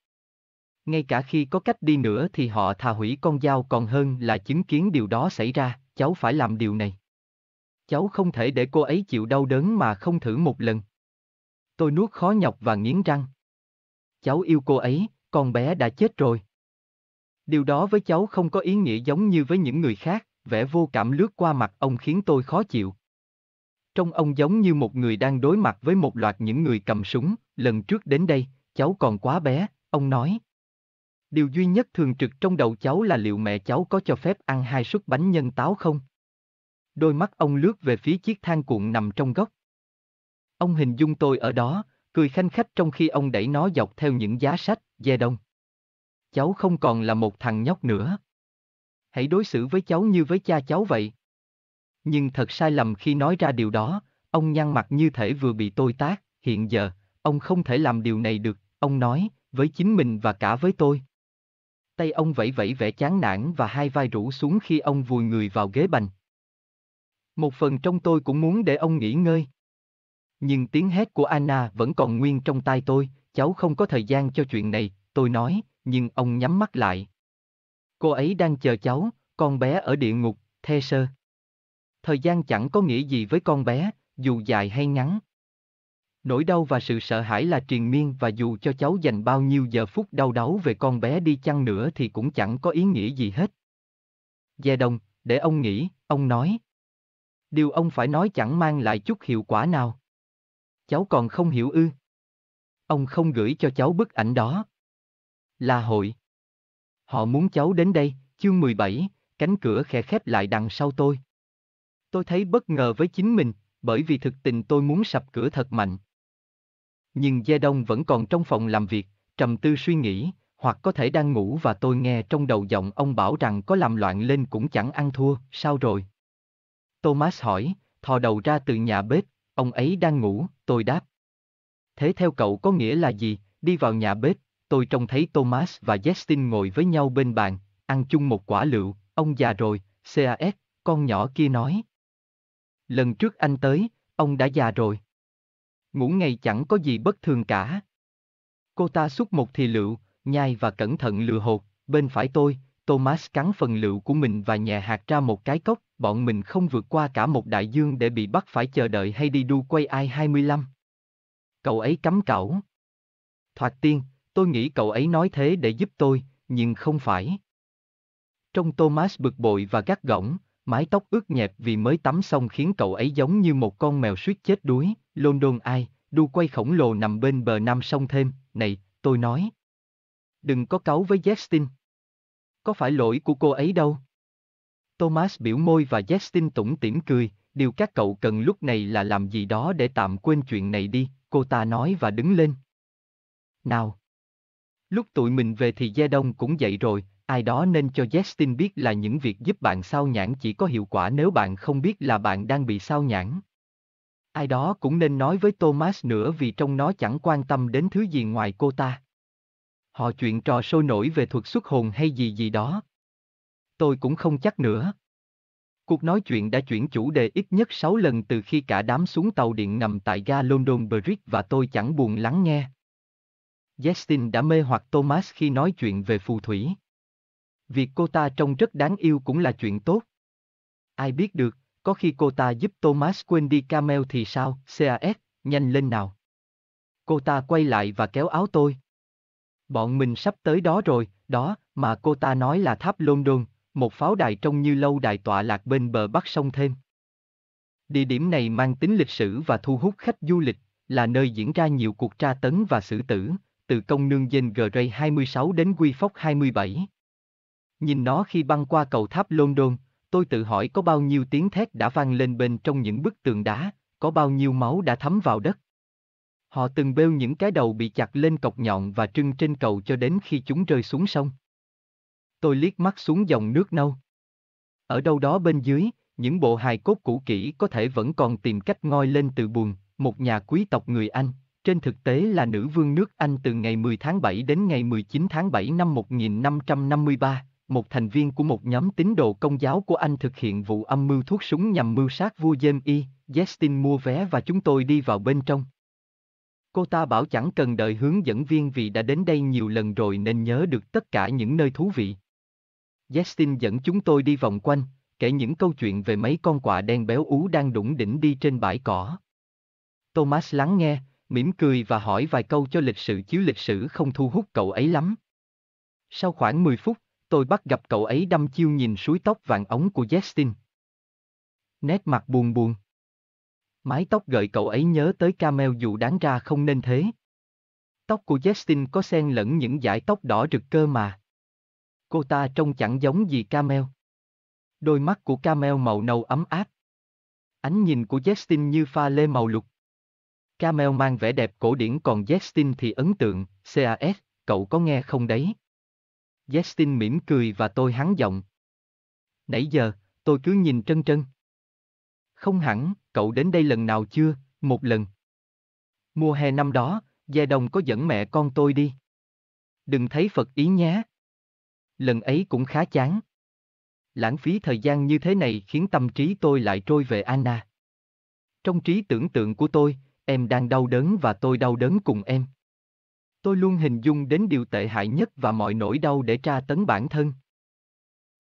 Ngay cả khi có cách đi nữa thì họ thà hủy con dao còn hơn là chứng kiến điều đó xảy ra, cháu phải làm điều này. Cháu không thể để cô ấy chịu đau đớn mà không thử một lần. Tôi nuốt khó nhọc và nghiến răng. Cháu yêu cô ấy, con bé đã chết rồi. Điều đó với cháu không có ý nghĩa giống như với những người khác, vẻ vô cảm lướt qua mặt ông khiến tôi khó chịu. Trông ông giống như một người đang đối mặt với một loạt những người cầm súng, lần trước đến đây, cháu còn quá bé, ông nói. Điều duy nhất thường trực trong đầu cháu là liệu mẹ cháu có cho phép ăn hai suất bánh nhân táo không? Đôi mắt ông lướt về phía chiếc thang cuộn nằm trong góc. Ông hình dung tôi ở đó, cười khanh khách trong khi ông đẩy nó dọc theo những giá sách, dè đông. Cháu không còn là một thằng nhóc nữa. Hãy đối xử với cháu như với cha cháu vậy. Nhưng thật sai lầm khi nói ra điều đó, ông nhăn mặt như thể vừa bị tôi tác, hiện giờ, ông không thể làm điều này được, ông nói, với chính mình và cả với tôi. Tay ông vẫy vẫy vẻ chán nản và hai vai rũ xuống khi ông vùi người vào ghế bành. Một phần trong tôi cũng muốn để ông nghỉ ngơi. Nhưng tiếng hét của Anna vẫn còn nguyên trong tai tôi, cháu không có thời gian cho chuyện này, tôi nói, nhưng ông nhắm mắt lại. Cô ấy đang chờ cháu, con bé ở địa ngục, the sơ. Thời gian chẳng có nghĩa gì với con bé, dù dài hay ngắn. Nỗi đau và sự sợ hãi là triền miên và dù cho cháu dành bao nhiêu giờ phút đau đớn về con bé đi chăng nữa thì cũng chẳng có ý nghĩa gì hết. Dè đồng, để ông nghĩ, ông nói. Điều ông phải nói chẳng mang lại chút hiệu quả nào. Cháu còn không hiểu ư. Ông không gửi cho cháu bức ảnh đó. Là hội. Họ muốn cháu đến đây, chương 17, cánh cửa khẽ khép lại đằng sau tôi. Tôi thấy bất ngờ với chính mình, bởi vì thực tình tôi muốn sập cửa thật mạnh. Nhưng Gia Đông vẫn còn trong phòng làm việc, trầm tư suy nghĩ, hoặc có thể đang ngủ và tôi nghe trong đầu giọng ông bảo rằng có làm loạn lên cũng chẳng ăn thua, sao rồi? Thomas hỏi, thò đầu ra từ nhà bếp, ông ấy đang ngủ, tôi đáp. Thế theo cậu có nghĩa là gì, đi vào nhà bếp, tôi trông thấy Thomas và Justin ngồi với nhau bên bàn, ăn chung một quả lựu, ông già rồi, CAS, con nhỏ kia nói. Lần trước anh tới, ông đã già rồi. Ngủ ngày chẳng có gì bất thường cả. Cô ta xúc một thì lựu, nhai và cẩn thận lừa hột, bên phải tôi, Thomas cắn phần lựu của mình và nhẹ hạt ra một cái cốc, bọn mình không vượt qua cả một đại dương để bị bắt phải chờ đợi hay đi đu quay ai 25. Cậu ấy cắm cẩu. Thoạt tiên, tôi nghĩ cậu ấy nói thế để giúp tôi, nhưng không phải. Trong Thomas bực bội và gắt gỏng, mái tóc ướt nhẹp vì mới tắm xong khiến cậu ấy giống như một con mèo suýt chết đuối, London ai, đu quay khổng lồ nằm bên bờ nam sông thêm, này, tôi nói. Đừng có cáu với Justin. Có phải lỗi của cô ấy đâu. Thomas biểu môi và Justin tủm tỉm cười, điều các cậu cần lúc này là làm gì đó để tạm quên chuyện này đi, cô ta nói và đứng lên. Nào! Lúc tụi mình về thì Gia Đông cũng dậy rồi, ai đó nên cho Justin biết là những việc giúp bạn sao nhãn chỉ có hiệu quả nếu bạn không biết là bạn đang bị sao nhãn. Ai đó cũng nên nói với Thomas nữa vì trong nó chẳng quan tâm đến thứ gì ngoài cô ta. Họ chuyện trò sôi nổi về thuật xuất hồn hay gì gì đó. Tôi cũng không chắc nữa. Cuộc nói chuyện đã chuyển chủ đề ít nhất 6 lần từ khi cả đám xuống tàu điện ngầm tại ga London Bridge và tôi chẳng buồn lắng nghe. Justin đã mê hoặc Thomas khi nói chuyện về phù thủy. Việc cô ta trông rất đáng yêu cũng là chuyện tốt. Ai biết được, có khi cô ta giúp Thomas quên đi camel thì sao, CAS, nhanh lên nào. Cô ta quay lại và kéo áo tôi. Bọn mình sắp tới đó rồi, đó, mà cô ta nói là tháp London, một pháo đài trông như lâu đài tọa lạc bên bờ bắc sông thêm. Địa điểm này mang tính lịch sử và thu hút khách du lịch, là nơi diễn ra nhiều cuộc tra tấn và xử tử, từ công nương dên Gray 26 đến Quy Phóc 27. Nhìn nó khi băng qua cầu tháp London, tôi tự hỏi có bao nhiêu tiếng thét đã vang lên bên trong những bức tường đá, có bao nhiêu máu đã thấm vào đất. Họ từng bêu những cái đầu bị chặt lên cọc nhọn và trưng trên cầu cho đến khi chúng rơi xuống sông. Tôi liếc mắt xuống dòng nước nâu. Ở đâu đó bên dưới, những bộ hài cốt cũ kỹ có thể vẫn còn tìm cách ngoi lên từ buồn, một nhà quý tộc người Anh, trên thực tế là nữ vương nước Anh từ ngày 10 tháng 7 đến ngày 19 tháng 7 năm 1553, một thành viên của một nhóm tín đồ công giáo của Anh thực hiện vụ âm mưu thuốc súng nhằm mưu sát vua James Y, Justin mua vé và chúng tôi đi vào bên trong. Cô ta bảo chẳng cần đợi hướng dẫn viên vì đã đến đây nhiều lần rồi nên nhớ được tất cả những nơi thú vị. Justin dẫn chúng tôi đi vòng quanh, kể những câu chuyện về mấy con quạ đen béo ú đang đủng đỉnh đi trên bãi cỏ. Thomas lắng nghe, mỉm cười và hỏi vài câu cho lịch sự chiếu lịch sử không thu hút cậu ấy lắm. Sau khoảng 10 phút, tôi bắt gặp cậu ấy đăm chiêu nhìn suối tóc vàng ống của Justin. Nét mặt buồn buồn. Mái tóc gợi cậu ấy nhớ tới Camel dù đáng ra không nên thế. Tóc của Justin có xen lẫn những dải tóc đỏ rực cơ mà. Cô ta trông chẳng giống gì Camel. Đôi mắt của Camel màu nâu ấm áp. Ánh nhìn của Justin như pha lê màu lục. Camel mang vẻ đẹp cổ điển còn Justin thì ấn tượng, CAS, cậu có nghe không đấy? Justin mỉm cười và tôi hắn giọng. Nãy giờ, tôi cứ nhìn trân trân. Không hẳn, cậu đến đây lần nào chưa, một lần. Mùa hè năm đó, Gia Đồng có dẫn mẹ con tôi đi. Đừng thấy Phật ý nhé. Lần ấy cũng khá chán. Lãng phí thời gian như thế này khiến tâm trí tôi lại trôi về Anna. Trong trí tưởng tượng của tôi, em đang đau đớn và tôi đau đớn cùng em. Tôi luôn hình dung đến điều tệ hại nhất và mọi nỗi đau để tra tấn bản thân.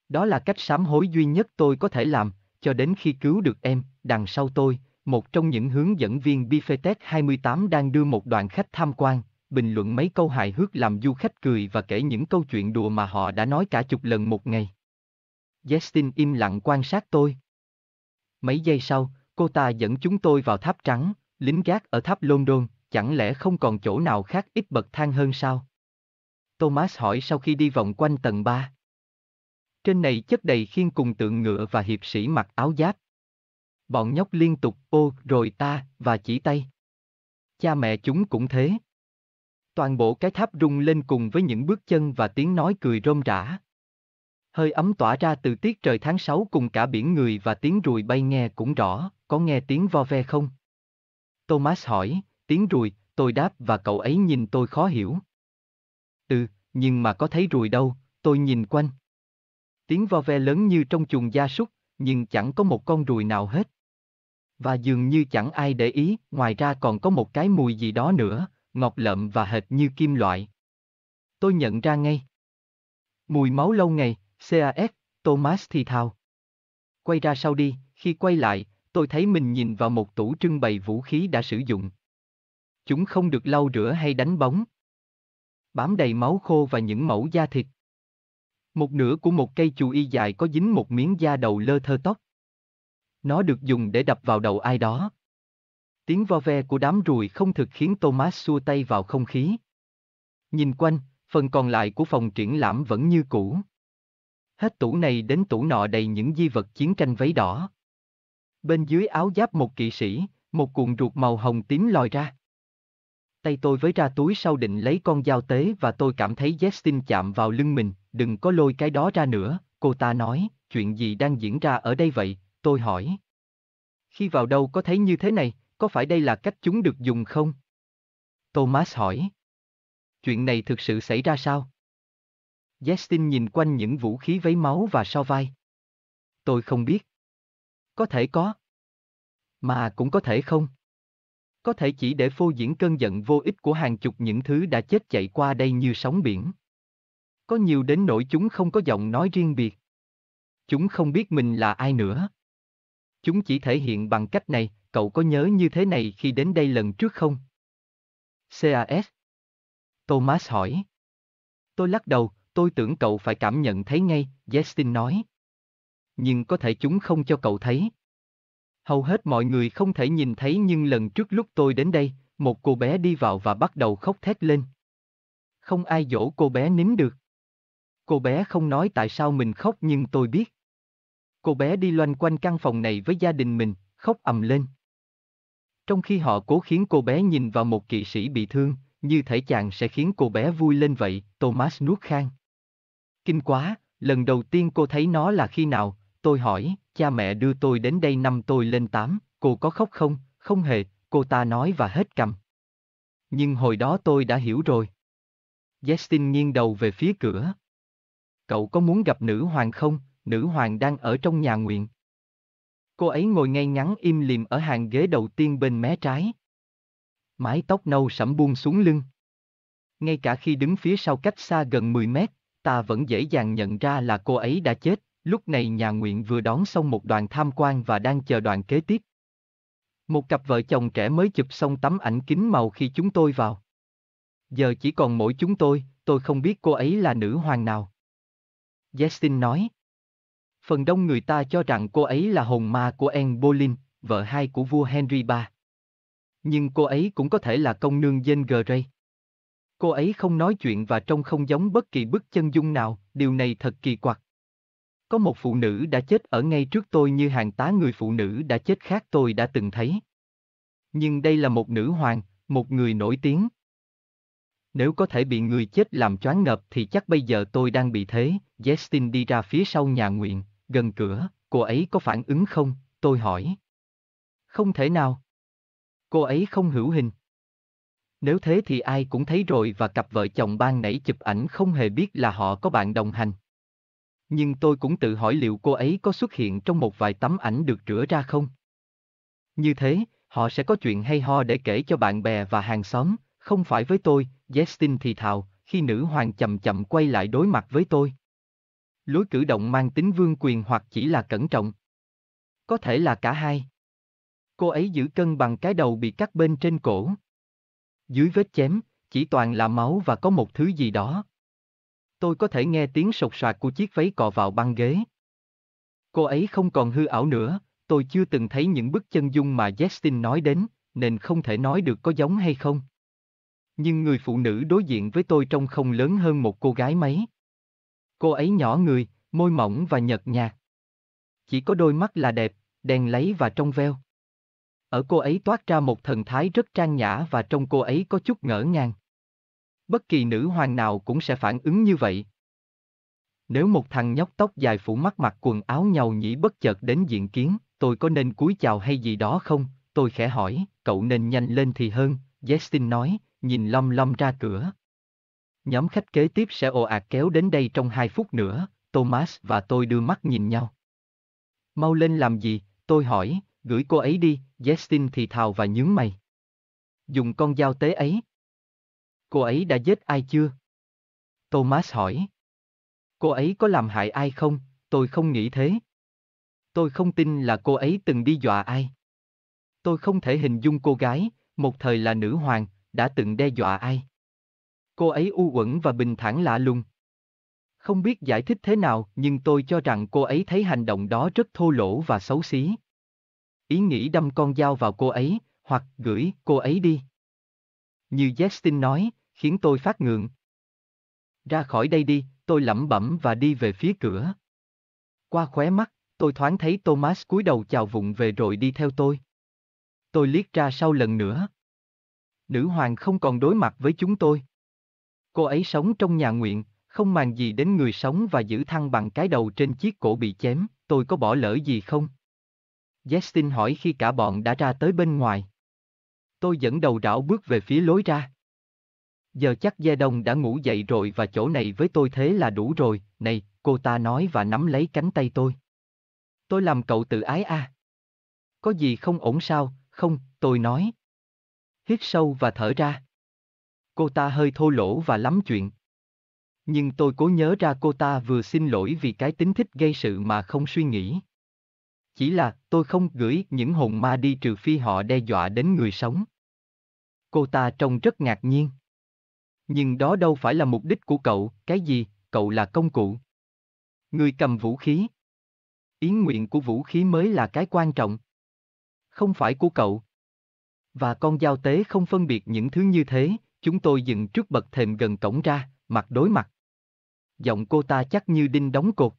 Đó là cách sám hối duy nhất tôi có thể làm, cho đến khi cứu được em, đằng sau tôi, một trong những hướng dẫn viên Bifetech 28 đang đưa một đoàn khách tham quan, bình luận mấy câu hài hước làm du khách cười và kể những câu chuyện đùa mà họ đã nói cả chục lần một ngày. Justin im lặng quan sát tôi. Mấy giây sau, cô ta dẫn chúng tôi vào tháp trắng, lính gác ở tháp London, chẳng lẽ không còn chỗ nào khác ít bậc thang hơn sao? Thomas hỏi sau khi đi vòng quanh tầng 3. Trên này chất đầy khiên cùng tượng ngựa và hiệp sĩ mặc áo giáp. Bọn nhóc liên tục ô rồi ta và chỉ tay. Cha mẹ chúng cũng thế. Toàn bộ cái tháp rung lên cùng với những bước chân và tiếng nói cười rôm rã. Hơi ấm tỏa ra từ tiết trời tháng 6 cùng cả biển người và tiếng ruồi bay nghe cũng rõ, có nghe tiếng vo ve không? Thomas hỏi, tiếng ruồi, tôi đáp và cậu ấy nhìn tôi khó hiểu. Ừ, nhưng mà có thấy ruồi đâu, tôi nhìn quanh. Tiếng vo ve lớn như trong chuồng gia súc, nhưng chẳng có một con ruồi nào hết. Và dường như chẳng ai để ý, ngoài ra còn có một cái mùi gì đó nữa, ngọt lợm và hệt như kim loại. Tôi nhận ra ngay. Mùi máu lâu ngày, CAS, Thomas thì thào. Quay ra sau đi, khi quay lại, tôi thấy mình nhìn vào một tủ trưng bày vũ khí đã sử dụng. Chúng không được lau rửa hay đánh bóng. Bám đầy máu khô và những mẫu da thịt. Một nửa của một cây chù y dài có dính một miếng da đầu lơ thơ tóc. Nó được dùng để đập vào đầu ai đó. Tiếng vo ve của đám ruồi không thực khiến Thomas xua tay vào không khí. Nhìn quanh, phần còn lại của phòng triển lãm vẫn như cũ. Hết tủ này đến tủ nọ đầy những di vật chiến tranh váy đỏ. Bên dưới áo giáp một kỵ sĩ, một cuộn ruột màu hồng tím lòi ra. Tay tôi với ra túi sau định lấy con dao tế và tôi cảm thấy Justin chạm vào lưng mình, đừng có lôi cái đó ra nữa, cô ta nói, chuyện gì đang diễn ra ở đây vậy, tôi hỏi. Khi vào đâu có thấy như thế này, có phải đây là cách chúng được dùng không? Thomas hỏi. Chuyện này thực sự xảy ra sao? Justin nhìn quanh những vũ khí vấy máu và so vai. Tôi không biết. Có thể có. Mà cũng có thể không. Có thể chỉ để phô diễn cơn giận vô ích của hàng chục những thứ đã chết chạy qua đây như sóng biển. Có nhiều đến nỗi chúng không có giọng nói riêng biệt. Chúng không biết mình là ai nữa. Chúng chỉ thể hiện bằng cách này, cậu có nhớ như thế này khi đến đây lần trước không? CAS Thomas hỏi. Tôi lắc đầu, tôi tưởng cậu phải cảm nhận thấy ngay, Justin nói. Nhưng có thể chúng không cho cậu thấy. Hầu hết mọi người không thể nhìn thấy nhưng lần trước lúc tôi đến đây, một cô bé đi vào và bắt đầu khóc thét lên. Không ai dỗ cô bé nín được. Cô bé không nói tại sao mình khóc nhưng tôi biết. Cô bé đi loanh quanh căn phòng này với gia đình mình, khóc ầm lên. Trong khi họ cố khiến cô bé nhìn vào một kỵ sĩ bị thương, như thể chàng sẽ khiến cô bé vui lên vậy, Thomas nuốt khang. Kinh quá, lần đầu tiên cô thấy nó là khi nào, tôi hỏi, cha mẹ đưa tôi đến đây năm tôi lên tám, cô có khóc không, không hề, cô ta nói và hết cầm. Nhưng hồi đó tôi đã hiểu rồi. Justin nghiêng đầu về phía cửa. Cậu có muốn gặp nữ hoàng không, nữ hoàng đang ở trong nhà nguyện. Cô ấy ngồi ngay ngắn im lìm ở hàng ghế đầu tiên bên mé trái. Mái tóc nâu sẫm buông xuống lưng. Ngay cả khi đứng phía sau cách xa gần 10 mét, ta vẫn dễ dàng nhận ra là cô ấy đã chết, lúc này nhà nguyện vừa đón xong một đoàn tham quan và đang chờ đoàn kế tiếp. Một cặp vợ chồng trẻ mới chụp xong tấm ảnh kính màu khi chúng tôi vào. Giờ chỉ còn mỗi chúng tôi, tôi không biết cô ấy là nữ hoàng nào. Justin nói. Phần đông người ta cho rằng cô ấy là hồn ma của Anne Boleyn, vợ hai của vua Henry III. Nhưng cô ấy cũng có thể là công nương Jane Grey. Cô ấy không nói chuyện và trông không giống bất kỳ bức chân dung nào, điều này thật kỳ quặc. Có một phụ nữ đã chết ở ngay trước tôi như hàng tá người phụ nữ đã chết khác tôi đã từng thấy. Nhưng đây là một nữ hoàng, một người nổi tiếng. Nếu có thể bị người chết làm choáng ngợp thì chắc bây giờ tôi đang bị thế, Justin đi ra phía sau nhà nguyện, gần cửa, cô ấy có phản ứng không, tôi hỏi. Không thể nào. Cô ấy không hữu hình. Nếu thế thì ai cũng thấy rồi và cặp vợ chồng ban nãy chụp ảnh không hề biết là họ có bạn đồng hành. Nhưng tôi cũng tự hỏi liệu cô ấy có xuất hiện trong một vài tấm ảnh được rửa ra không? Như thế, họ sẽ có chuyện hay ho để kể cho bạn bè và hàng xóm, không phải với tôi, Justin thì thào, khi nữ hoàng chậm chậm quay lại đối mặt với tôi. Lối cử động mang tính vương quyền hoặc chỉ là cẩn trọng. Có thể là cả hai. Cô ấy giữ cân bằng cái đầu bị cắt bên trên cổ. Dưới vết chém, chỉ toàn là máu và có một thứ gì đó. Tôi có thể nghe tiếng sột soạt của chiếc váy cọ vào băng ghế. Cô ấy không còn hư ảo nữa, tôi chưa từng thấy những bức chân dung mà Justin nói đến, nên không thể nói được có giống hay không. Nhưng người phụ nữ đối diện với tôi trông không lớn hơn một cô gái mấy. Cô ấy nhỏ người, môi mỏng và nhợt nhạt. Chỉ có đôi mắt là đẹp, đèn lấy và trong veo. Ở cô ấy toát ra một thần thái rất trang nhã và trong cô ấy có chút ngỡ ngàng. Bất kỳ nữ hoàng nào cũng sẽ phản ứng như vậy. Nếu một thằng nhóc tóc dài phủ mắt mặc quần áo nhàu nhĩ bất chợt đến diện kiến, tôi có nên cúi chào hay gì đó không? Tôi khẽ hỏi, cậu nên nhanh lên thì hơn, Justin nói, nhìn lom lom ra cửa. Nhóm khách kế tiếp sẽ ồ ạt kéo đến đây trong hai phút nữa, Thomas và tôi đưa mắt nhìn nhau. Mau lên làm gì, tôi hỏi, gửi cô ấy đi, Justin thì thào và nhướng mày. Dùng con dao tế ấy. Cô ấy đã giết ai chưa? Thomas hỏi. Cô ấy có làm hại ai không? Tôi không nghĩ thế. Tôi không tin là cô ấy từng đi dọa ai. Tôi không thể hình dung cô gái, một thời là nữ hoàng, đã từng đe dọa ai. Cô ấy u uẩn và bình thản lạ lùng. Không biết giải thích thế nào nhưng tôi cho rằng cô ấy thấy hành động đó rất thô lỗ và xấu xí. Ý nghĩ đâm con dao vào cô ấy, hoặc gửi cô ấy đi. Như Justin nói, khiến tôi phát ngượng. Ra khỏi đây đi, tôi lẩm bẩm và đi về phía cửa. Qua khóe mắt, tôi thoáng thấy Thomas cúi đầu chào vụng về rồi đi theo tôi. Tôi liếc ra sau lần nữa. Nữ hoàng không còn đối mặt với chúng tôi. Cô ấy sống trong nhà nguyện, không màng gì đến người sống và giữ thăng bằng cái đầu trên chiếc cổ bị chém, tôi có bỏ lỡ gì không? Justin hỏi khi cả bọn đã ra tới bên ngoài. Tôi dẫn đầu rảo bước về phía lối ra. Giờ chắc Gia Đông đã ngủ dậy rồi và chỗ này với tôi thế là đủ rồi, này, cô ta nói và nắm lấy cánh tay tôi. Tôi làm cậu tự ái à? Có gì không ổn sao, không, tôi nói. Hít sâu và thở ra. Cô ta hơi thô lỗ và lắm chuyện. Nhưng tôi cố nhớ ra cô ta vừa xin lỗi vì cái tính thích gây sự mà không suy nghĩ. Chỉ là, tôi không gửi những hồn ma đi trừ phi họ đe dọa đến người sống. Cô ta trông rất ngạc nhiên. Nhưng đó đâu phải là mục đích của cậu, cái gì, cậu là công cụ. Người cầm vũ khí. Ý nguyện của vũ khí mới là cái quan trọng. Không phải của cậu. Và con dao tế không phân biệt những thứ như thế, chúng tôi dừng trước bậc thềm gần cổng ra, mặt đối mặt. Giọng cô ta chắc như đinh đóng cột.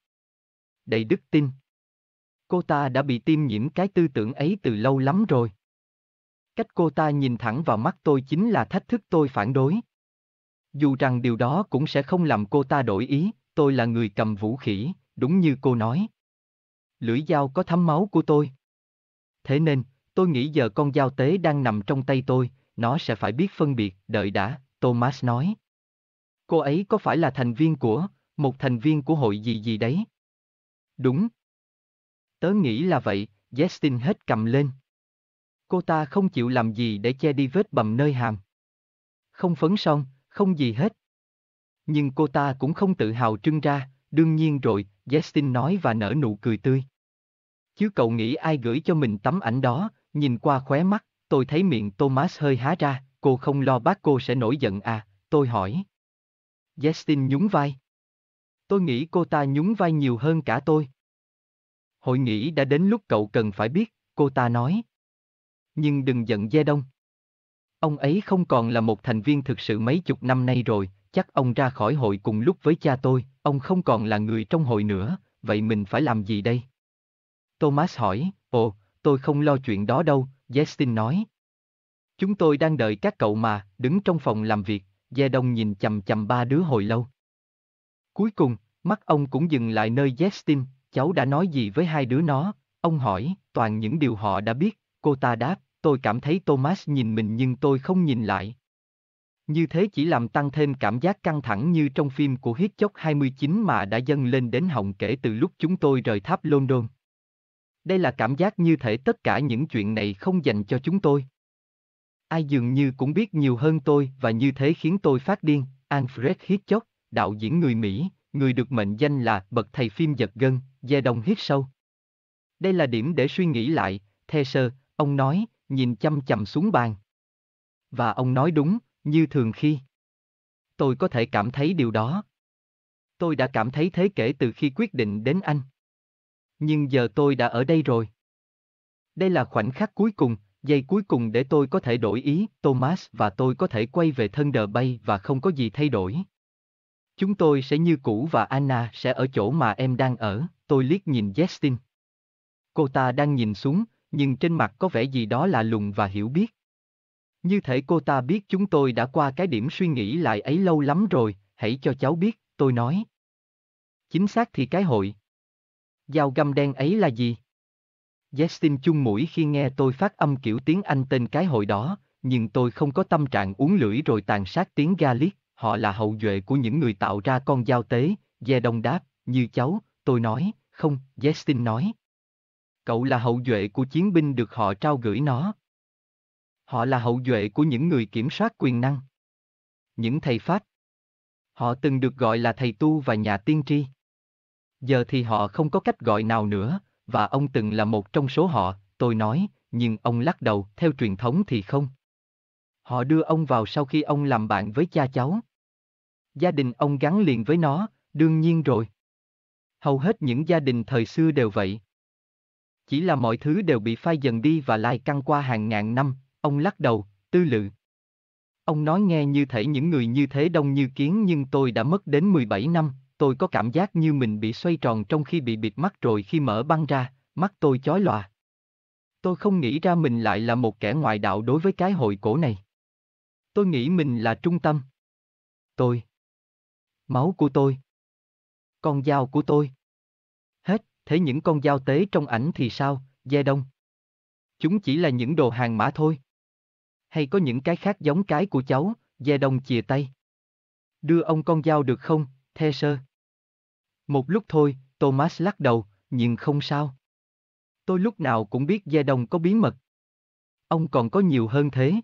Đầy đức tin. Cô ta đã bị tiêm nhiễm cái tư tưởng ấy từ lâu lắm rồi. Cách cô ta nhìn thẳng vào mắt tôi chính là thách thức tôi phản đối. Dù rằng điều đó cũng sẽ không làm cô ta đổi ý, tôi là người cầm vũ khí, đúng như cô nói. Lưỡi dao có thấm máu của tôi. Thế nên, tôi nghĩ giờ con dao tế đang nằm trong tay tôi, nó sẽ phải biết phân biệt, đợi đã, Thomas nói. Cô ấy có phải là thành viên của, một thành viên của hội gì gì đấy? Đúng. Tớ nghĩ là vậy, Justin hết cầm lên. Cô ta không chịu làm gì để che đi vết bầm nơi hàm. Không phấn son, không gì hết. Nhưng cô ta cũng không tự hào trưng ra, đương nhiên rồi, Justin nói và nở nụ cười tươi. Chứ cậu nghĩ ai gửi cho mình tấm ảnh đó, nhìn qua khóe mắt, tôi thấy miệng Thomas hơi há ra, cô không lo bác cô sẽ nổi giận à, tôi hỏi. Justin nhún vai. Tôi nghĩ cô ta nhún vai nhiều hơn cả tôi. Hội nghị đã đến lúc cậu cần phải biết, cô ta nói. Nhưng đừng giận Gia Đông. Ông ấy không còn là một thành viên thực sự mấy chục năm nay rồi, chắc ông ra khỏi hội cùng lúc với cha tôi, ông không còn là người trong hội nữa, vậy mình phải làm gì đây? Thomas hỏi, ồ, tôi không lo chuyện đó đâu, Justin nói. Chúng tôi đang đợi các cậu mà, đứng trong phòng làm việc, Gia Đông nhìn chầm chầm ba đứa hồi lâu. Cuối cùng, mắt ông cũng dừng lại nơi Justin, cháu đã nói gì với hai đứa nó, ông hỏi, toàn những điều họ đã biết, cô ta đáp, tôi cảm thấy Thomas nhìn mình nhưng tôi không nhìn lại. Như thế chỉ làm tăng thêm cảm giác căng thẳng như trong phim của Hitchcock 29 mà đã dâng lên đến họng kể từ lúc chúng tôi rời tháp London. Đây là cảm giác như thể tất cả những chuyện này không dành cho chúng tôi. Ai dường như cũng biết nhiều hơn tôi và như thế khiến tôi phát điên, Alfred Hitchcock, đạo diễn người Mỹ, người được mệnh danh là bậc thầy phim giật gân, da đồng hít sâu. Đây là điểm để suy nghĩ lại, The sơ, ông nói, nhìn chăm chầm xuống bàn. Và ông nói đúng, như thường khi. Tôi có thể cảm thấy điều đó. Tôi đã cảm thấy thế kể từ khi quyết định đến Anh. Nhưng giờ tôi đã ở đây rồi. Đây là khoảnh khắc cuối cùng, giây cuối cùng để tôi có thể đổi ý, Thomas và tôi có thể quay về thân đờ bay và không có gì thay đổi. Chúng tôi sẽ như cũ và Anna sẽ ở chỗ mà em đang ở, tôi liếc nhìn Justin. Cô ta đang nhìn xuống, nhưng trên mặt có vẻ gì đó là lùng và hiểu biết. Như thể cô ta biết chúng tôi đã qua cái điểm suy nghĩ lại ấy lâu lắm rồi, hãy cho cháu biết, tôi nói. Chính xác thì cái hội. Dao găm đen ấy là gì? Justin chung mũi khi nghe tôi phát âm kiểu tiếng Anh tên cái hội đó, nhưng tôi không có tâm trạng uống lưỡi rồi tàn sát tiếng Gaelic, họ là hậu duệ của những người tạo ra con dao tế, dè Đông đáp, như cháu, tôi nói, không, Justin nói. Cậu là hậu duệ của chiến binh được họ trao gửi nó. Họ là hậu duệ của những người kiểm soát quyền năng. Những thầy Pháp. Họ từng được gọi là thầy tu và nhà tiên tri. Giờ thì họ không có cách gọi nào nữa, và ông từng là một trong số họ, tôi nói, nhưng ông lắc đầu, theo truyền thống thì không. Họ đưa ông vào sau khi ông làm bạn với cha cháu. Gia đình ông gắn liền với nó, đương nhiên rồi. Hầu hết những gia đình thời xưa đều vậy. Chỉ là mọi thứ đều bị phai dần đi và lai căng qua hàng ngàn năm, ông lắc đầu, tư lự. Ông nói nghe như thể những người như thế đông như kiến nhưng tôi đã mất đến 17 năm, tôi có cảm giác như mình bị xoay tròn trong khi bị bịt mắt rồi khi mở băng ra, mắt tôi chói lòa. Tôi không nghĩ ra mình lại là một kẻ ngoại đạo đối với cái hội cổ này. Tôi nghĩ mình là trung tâm. Tôi. Máu của tôi. Con dao của tôi. Thế những con dao tế trong ảnh thì sao, Gia Đông? Chúng chỉ là những đồ hàng mã thôi. Hay có những cái khác giống cái của cháu, Gia Đông chìa tay. Đưa ông con dao được không, The sơ? Một lúc thôi, Thomas lắc đầu, nhưng không sao. Tôi lúc nào cũng biết Gia Đông có bí mật. Ông còn có nhiều hơn thế.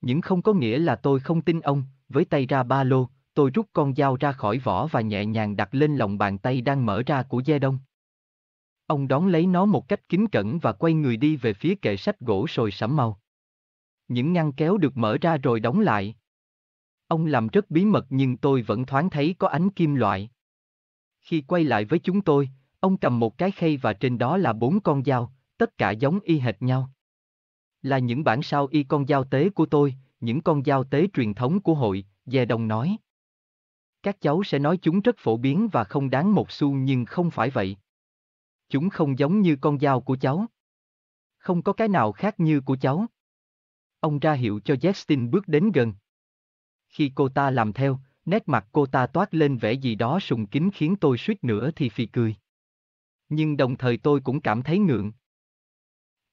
những không có nghĩa là tôi không tin ông, với tay ra ba lô, tôi rút con dao ra khỏi vỏ và nhẹ nhàng đặt lên lòng bàn tay đang mở ra của Gia Đông. Ông đón lấy nó một cách kính cẩn và quay người đi về phía kệ sách gỗ sồi sẫm màu. Những ngăn kéo được mở ra rồi đóng lại. Ông làm rất bí mật nhưng tôi vẫn thoáng thấy có ánh kim loại. Khi quay lại với chúng tôi, ông cầm một cái khay và trên đó là bốn con dao, tất cả giống y hệt nhau. Là những bản sao y con dao tế của tôi, những con dao tế truyền thống của hội, Dè Đồng nói. Các cháu sẽ nói chúng rất phổ biến và không đáng một xu nhưng không phải vậy. Chúng không giống như con dao của cháu. Không có cái nào khác như của cháu. Ông ra hiệu cho Justin bước đến gần. Khi cô ta làm theo, nét mặt cô ta toát lên vẻ gì đó sùng kính khiến tôi suýt nữa thì phì cười. Nhưng đồng thời tôi cũng cảm thấy ngượng.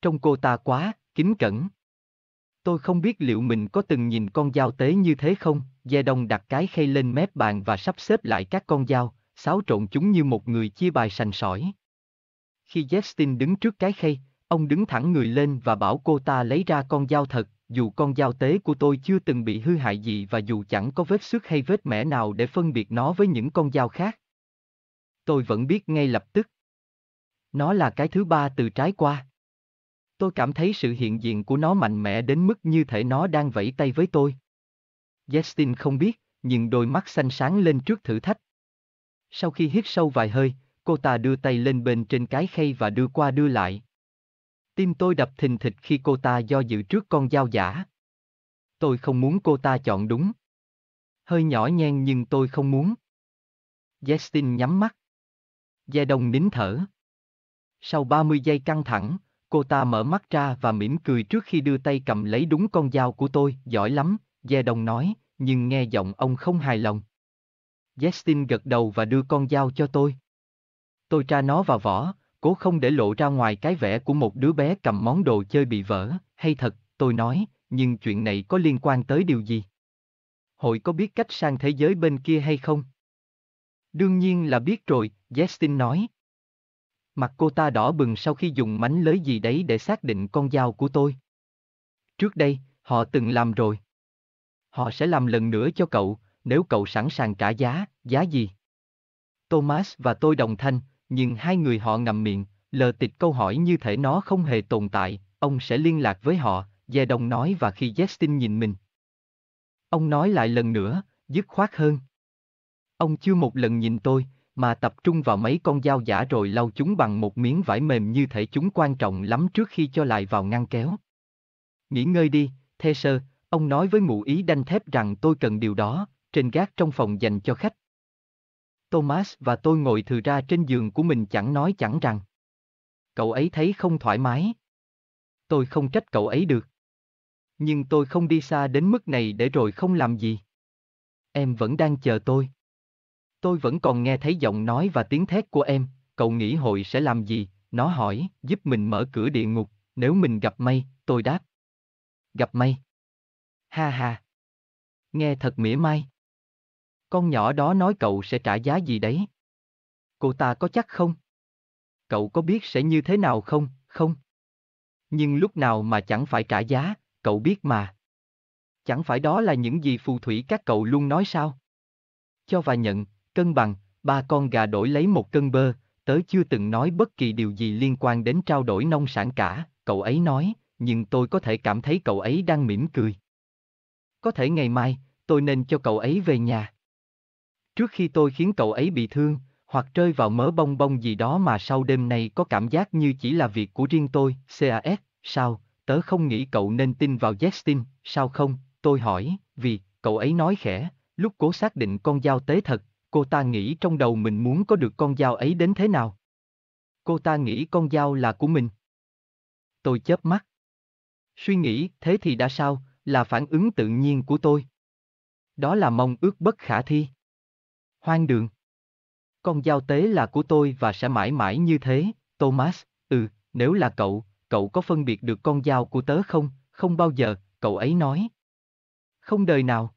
Trong cô ta quá, kính cẩn. Tôi không biết liệu mình có từng nhìn con dao tế như thế không, Gia Đông đặt cái khay lên mép bàn và sắp xếp lại các con dao, xáo trộn chúng như một người chia bài sành sỏi. Khi Justin đứng trước cái khay, Ông đứng thẳng người lên và bảo cô ta lấy ra con dao thật, dù con dao tế của tôi chưa từng bị hư hại gì và dù chẳng có vết xước hay vết mẻ nào để phân biệt nó với những con dao khác. Tôi vẫn biết ngay lập tức. Nó là cái thứ ba từ trái qua. Tôi cảm thấy sự hiện diện của nó mạnh mẽ đến mức như thể nó đang vẫy tay với tôi. Justin không biết, nhưng đôi mắt xanh sáng lên trước thử thách. Sau khi hít sâu vài hơi, cô ta đưa tay lên bên trên cái khay và đưa qua đưa lại. Tim tôi đập thình thịch khi cô ta do dự trước con dao giả. Tôi không muốn cô ta chọn đúng. Hơi nhỏ nhen nhưng tôi không muốn. Justin nhắm mắt. Gia Đông nín thở. Sau 30 giây căng thẳng, cô ta mở mắt ra và mỉm cười trước khi đưa tay cầm lấy đúng con dao của tôi, giỏi lắm, Gia Đông nói, nhưng nghe giọng ông không hài lòng. Justin gật đầu và đưa con dao cho tôi. Tôi tra nó vào vỏ, cố không để lộ ra ngoài cái vẻ của một đứa bé cầm món đồ chơi bị vỡ, hay thật, tôi nói, nhưng chuyện này có liên quan tới điều gì? Hội có biết cách sang thế giới bên kia hay không? Đương nhiên là biết rồi, Justin nói. Mặt cô ta đỏ bừng sau khi dùng mánh lới gì đấy để xác định con dao của tôi. Trước đây, họ từng làm rồi. Họ sẽ làm lần nữa cho cậu, nếu cậu sẵn sàng trả giá, giá gì? Thomas và tôi đồng thanh, nhưng hai người họ ngậm miệng, lờ tịch câu hỏi như thể nó không hề tồn tại, ông sẽ liên lạc với họ, Gia Đông nói và khi Justin nhìn mình. Ông nói lại lần nữa, dứt khoát hơn. Ông chưa một lần nhìn tôi, mà tập trung vào mấy con dao giả rồi lau chúng bằng một miếng vải mềm như thể chúng quan trọng lắm trước khi cho lại vào ngăn kéo. Nghỉ ngơi đi, thê sơ, ông nói với mụ ý đanh thép rằng tôi cần điều đó, trên gác trong phòng dành cho khách. Thomas và tôi ngồi thừa ra trên giường của mình chẳng nói chẳng rằng. Cậu ấy thấy không thoải mái. Tôi không trách cậu ấy được. Nhưng tôi không đi xa đến mức này để rồi không làm gì. Em vẫn đang chờ tôi. Tôi vẫn còn nghe thấy giọng nói và tiếng thét của em, cậu nghĩ hội sẽ làm gì, nó hỏi, giúp mình mở cửa địa ngục, nếu mình gặp may. tôi đáp. Gặp may. Ha ha. Nghe thật mỉa mai. Con nhỏ đó nói cậu sẽ trả giá gì đấy? Cô ta có chắc không? Cậu có biết sẽ như thế nào không, không? Nhưng lúc nào mà chẳng phải trả giá, cậu biết mà. Chẳng phải đó là những gì phù thủy các cậu luôn nói sao? Cho và nhận, cân bằng, ba con gà đổi lấy một cân bơ, tớ chưa từng nói bất kỳ điều gì liên quan đến trao đổi nông sản cả, cậu ấy nói, nhưng tôi có thể cảm thấy cậu ấy đang mỉm cười. Có thể ngày mai, tôi nên cho cậu ấy về nhà. Trước khi tôi khiến cậu ấy bị thương, hoặc rơi vào mớ bông bông gì đó mà sau đêm nay có cảm giác như chỉ là việc của riêng tôi, CAS, sao, tớ không nghĩ cậu nên tin vào Justin, sao không, tôi hỏi, vì, cậu ấy nói khẽ, lúc cố xác định con dao tế thật, cô ta nghĩ trong đầu mình muốn có được con dao ấy đến thế nào. Cô ta nghĩ con dao là của mình. Tôi chớp mắt. Suy nghĩ, thế thì đã sao, là phản ứng tự nhiên của tôi. Đó là mong ước bất khả thi. Hoang đường. Con dao tế là của tôi và sẽ mãi mãi như thế, Thomas, ừ, nếu là cậu, cậu có phân biệt được con dao của tớ không, không bao giờ, cậu ấy nói. Không đời nào.